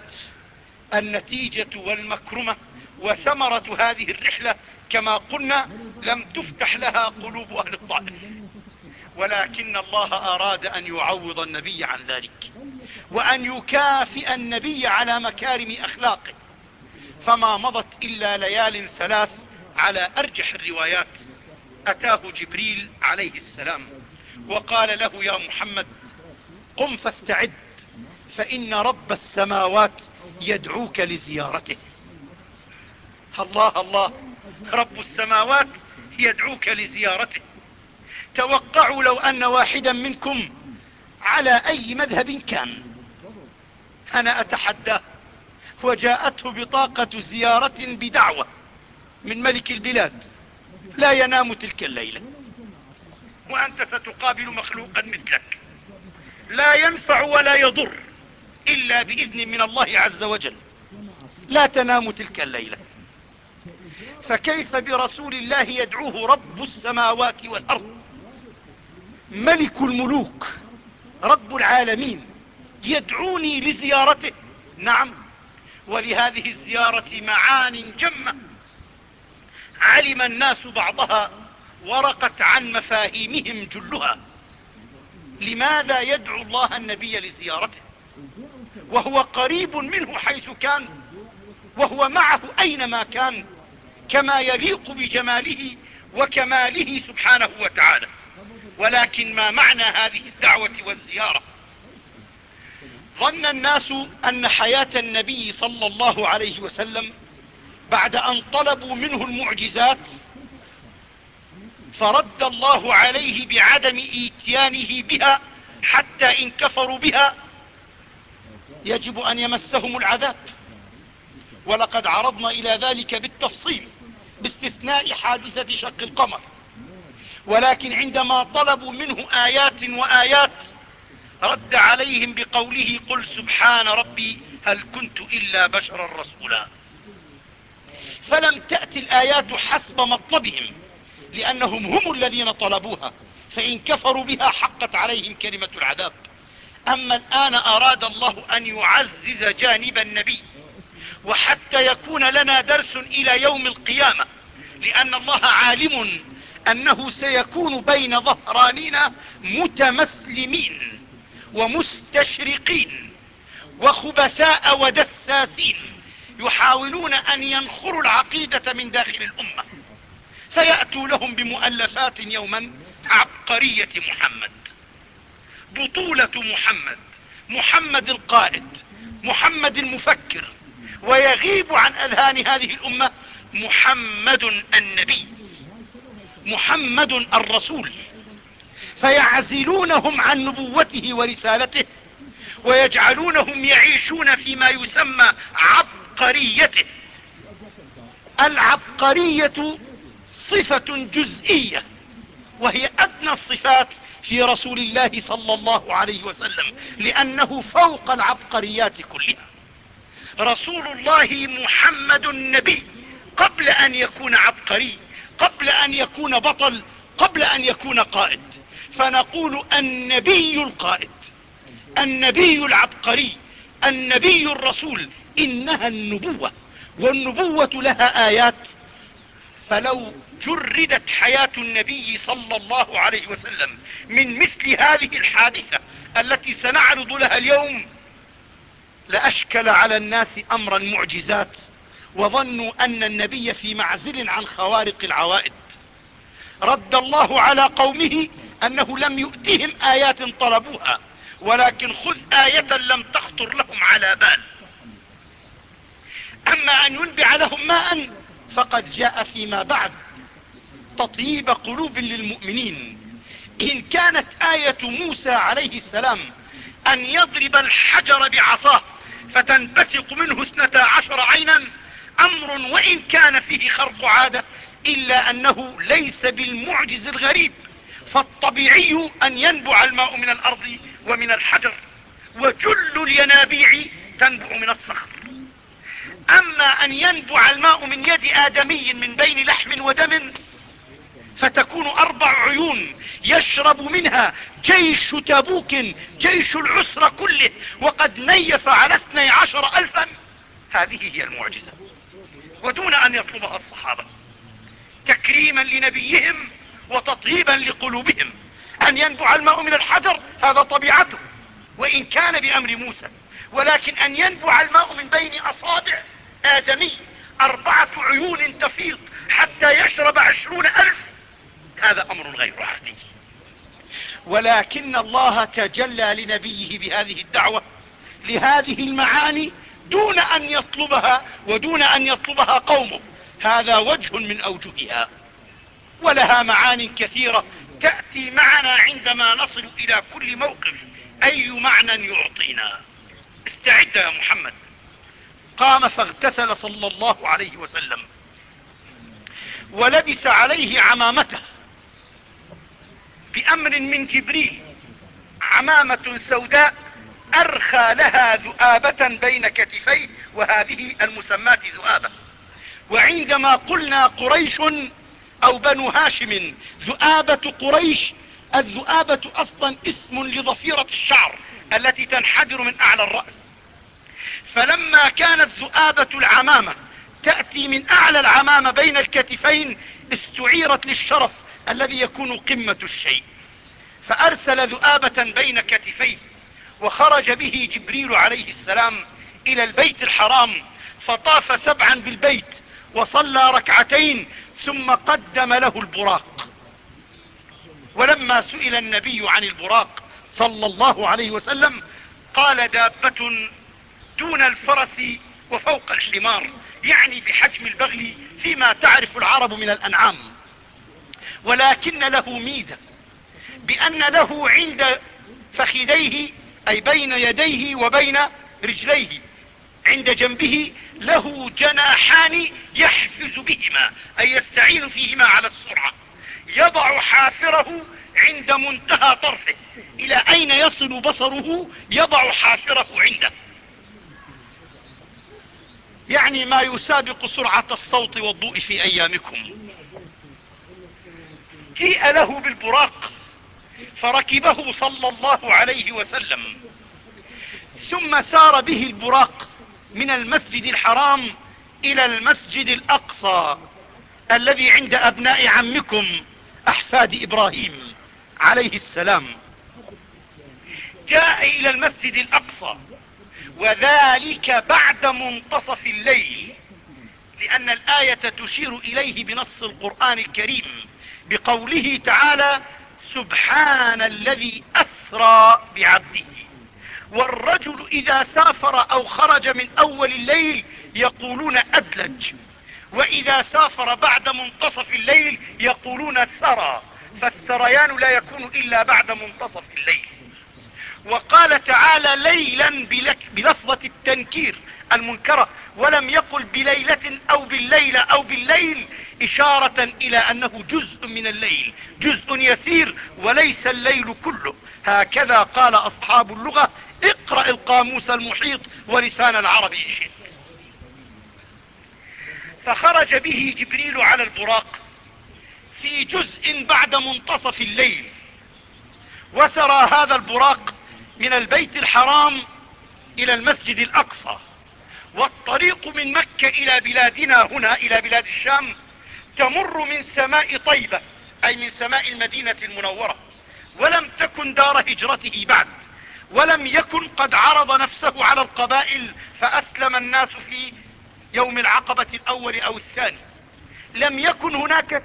النتيجة والمكرمة وثمرة هذه الرحلة كما قلنا لم تفتح لها قلوب أهل الطائف. ولكن الله أراد أن يعوض النبي عن ذلك وأن يكافئ النبي على مكارم أخلاقه. فما مضت إلا ليال ثلاث على أرجح الروايات. أتاه جبريل عليه السلام وقال له يا محمد قم فاستعد فإن رب السماوات يدعوك لزيارته. الله الله رب السماوات يدعوك لزيارته. توقعوا لو أن واحدا منكم على أي مذهب كان. أنا أتحداه وجاءته بطاقة زيارة بدعوة من ملك البلاد. لا ينام تلك الليلة. وأنت ستقابل مخلوقا مثلك. لا ينفع ولا يضر إلا بإذن من الله عز وجل. لا تنام تلك الليلة. فكيف برسول الله يدعوه رب السماوات والأرض؟ ملك الملوك. رب العالمين. يدعوني لزيارته. نعم. ولهذه الزيارة معان جمة. علم الناس بعضها ورقت عن مفاهيمهم جلها. لماذا يدعو الله النبي لزيارته؟ وهو قريب منه حيث كان وهو معه أينما كان كما يليق بجماله وكماله سبحانه وتعالى. ولكن ما معنى هذه الدعوة والزيارة؟ ظن الناس أن حياة النبي صلى الله عليه وسلم بعد أن طلبوا منه المعجزات فرد الله عليه بعدم ايتيانه بها حتى إن كفروا بها يجب أن يمسهم العذاب. ولقد عرضنا إلى ذلك بالتفصيل باستثناء حادثة شق القمر. ولكن عندما طلبوا منه آيات وآيات رد عليهم بقوله قل سبحان ربي هل كنت إلا بشرا رسولا. فلم تأتي الآيات حسب مطلبهم لأنهم هم الذين طلبوها فإن كفروا بها حقت عليهم كلمة العذاب. أما الآن أراد الله أن يعزز جانب النبي وحتى يكون لنا درس إلى يوم القيامة لأن الله عالم أنه سيكون بين ظهرانينا متمسلمين. ومستشرقين وخبثاء ودساسين يحاولون أن ينخروا العقيدة من داخل الأمة. فيأتوا لهم بمؤلفات يوما عبقرية محمد. بطولة محمد محمد القائد محمد المفكر ويغيب عن أذهان هذه الأمة محمد النبي محمد الرسول. فيعزلونهم عن نبوته ورسالته ويجعلونهم يعيشون فيما يسمى عبقريته. العبقرية صفة جزئية وهي أدنى الصفات في رسول الله صلى الله عليه وسلم لأنه فوق العبقريات كلها. رسول الله محمد النبي قبل أن يكون عبقري قبل أن يكون بطل قبل أن يكون قائد. فنقول النبي القائد النبي العبقري النبي الرسول. إنها النبوة والنبوة لها آيات. فلو جردت حياة النبي صلى الله عليه وسلم من مثل هذه الحادثة التي سنعرض لها اليوم لأشكل على الناس أمر المعجزات وظنوا أن النبي في معزل عن خوارق العوائد. رد الله على قومه أنه لم يؤتهم آيات طلبوها ولكن خذ آية لم تخطر لهم على بال. أما أن ينبع لهم ماء فقد جاء فيما بعد. تطيب قلوب للمؤمنين. إن كانت آية موسى عليه السلام أن يضرب الحجر بعصاه فتنبثق منه اثنتا عشر عينا أمر وإن كان فيه خرق عادة إلا أنه ليس بالمعجز الغريب. فالطبيعي أن ينبع الماء من الأرض ومن الحجر وجل الينابيع تنبع من الصخر. أما أن ينبع الماء من يد آدمي من بين لحم ودم فتكون أربع عيون يشرب منها جيش تبوك جيش العسر كله وقد نيف على اثني عشر ألفا. هذه هي المعجزة. ودون أن يطلبها الصحابة. تكريما لنبيهم وتطيبا لقلوبهم أن ينبع الماء من الحجر هذا طبيعته. وإن كان بأمر موسى ولكن أن ينبع الماء من بين أصابع آدمي أربعة عيون تفيض حتى يشرب عشرون ألف هذا أمر غير عادي. ولكن الله تجلى لنبيه بهذه الدعوة لهذه المعاني دون أن يطلبها ودون أن يطلبها قومه. هذا وجه من أوجهها. ولها معان كثيرة تأتي معنا عندما نصل إلى كل موقف. أي معنى يعطينا؟ استعد يا محمد. قام فاغتسل صلى الله عليه وسلم. ولبس عليه عمامته. بأمر من جبريل. عمامة سوداء أرخى لها ذؤابة بين كتفيه وهذه المسماة ذؤابة. وعندما قلنا قريش أو بنو هاشم ذؤابة قريش. الذؤابة أصلا اسم لضفيرة الشعر التي تنحدر من أعلى الرأس. فلما كانت ذؤابة العمامة تأتي من أعلى العمامة بين الكتفين استعيرت للشرف الذي يكون قمة الشيء. فأرسل ذؤابة بين كتفيه وخرج به جبريل عليه السلام إلى البيت الحرام. فطاف سبعا بالبيت وصلى ركعتين ثم قدم له البراق. ولما سئل النبي عن البراق صلى الله عليه وسلم قال دابة دون الفرس وفوق الحمار يعني بحجم البغل فيما تعرف العرب من الأنعام. ولكن له ميزة بأن له عند فخذيه أي بين يديه وبين رجليه. عند جنبه له جناحان يحفز بهما أي يستعين فيهما على السرعة. يضع حافره عند منتهى طرفه. إلى أين يصل بصره؟ يضع حافره عنده. يعني ما يسابق سرعة الصوت والضوء في أيامكم. جيء له بالبراق فركبه صلى الله عليه وسلم. ثم سار به البراق من المسجد الحرام إلى المسجد الأقصى الذي عند أبناء عمكم أحفاد إبراهيم عليه السلام. جاء إلى المسجد الأقصى وذلك بعد منتصف الليل لأن الآية تشير إليه بنص القرآن الكريم بقوله تعالى سبحان الذي أسرى بعبده. والرجل إذا سافر أو خرج من أول الليل يقولون أدلج. وإذا سافر بعد منتصف الليل يقولون سرى. فالسريان لا يكون إلا بعد منتصف الليل. وقال تعالى ليلا بلفظة التنكير المنكرة. ولم يقل بليلة أو بالليلة أو بالليل إشارة إلى أنه جزء من الليل جزء يسير وليس الليل كله. هكذا قال أصحاب اللغة اقرأ القاموس المحيط ولسان العرب إن شئت. فخرج به جبريل على البراق في جزء بعد منتصف الليل وسرى هذا البراق من البيت الحرام إلى المسجد الأقصى والطريق من مكة إلى بلادنا هنا إلى بلاد الشام تمر من سماء طيبة أي من سماء المدينة المنورة ولم تكن دار هجرته بعد. ولم يكن قد عرض نفسه على القبائل فأسلم الناس في يوم العقبة الأول أو الثاني. لم يكن هناك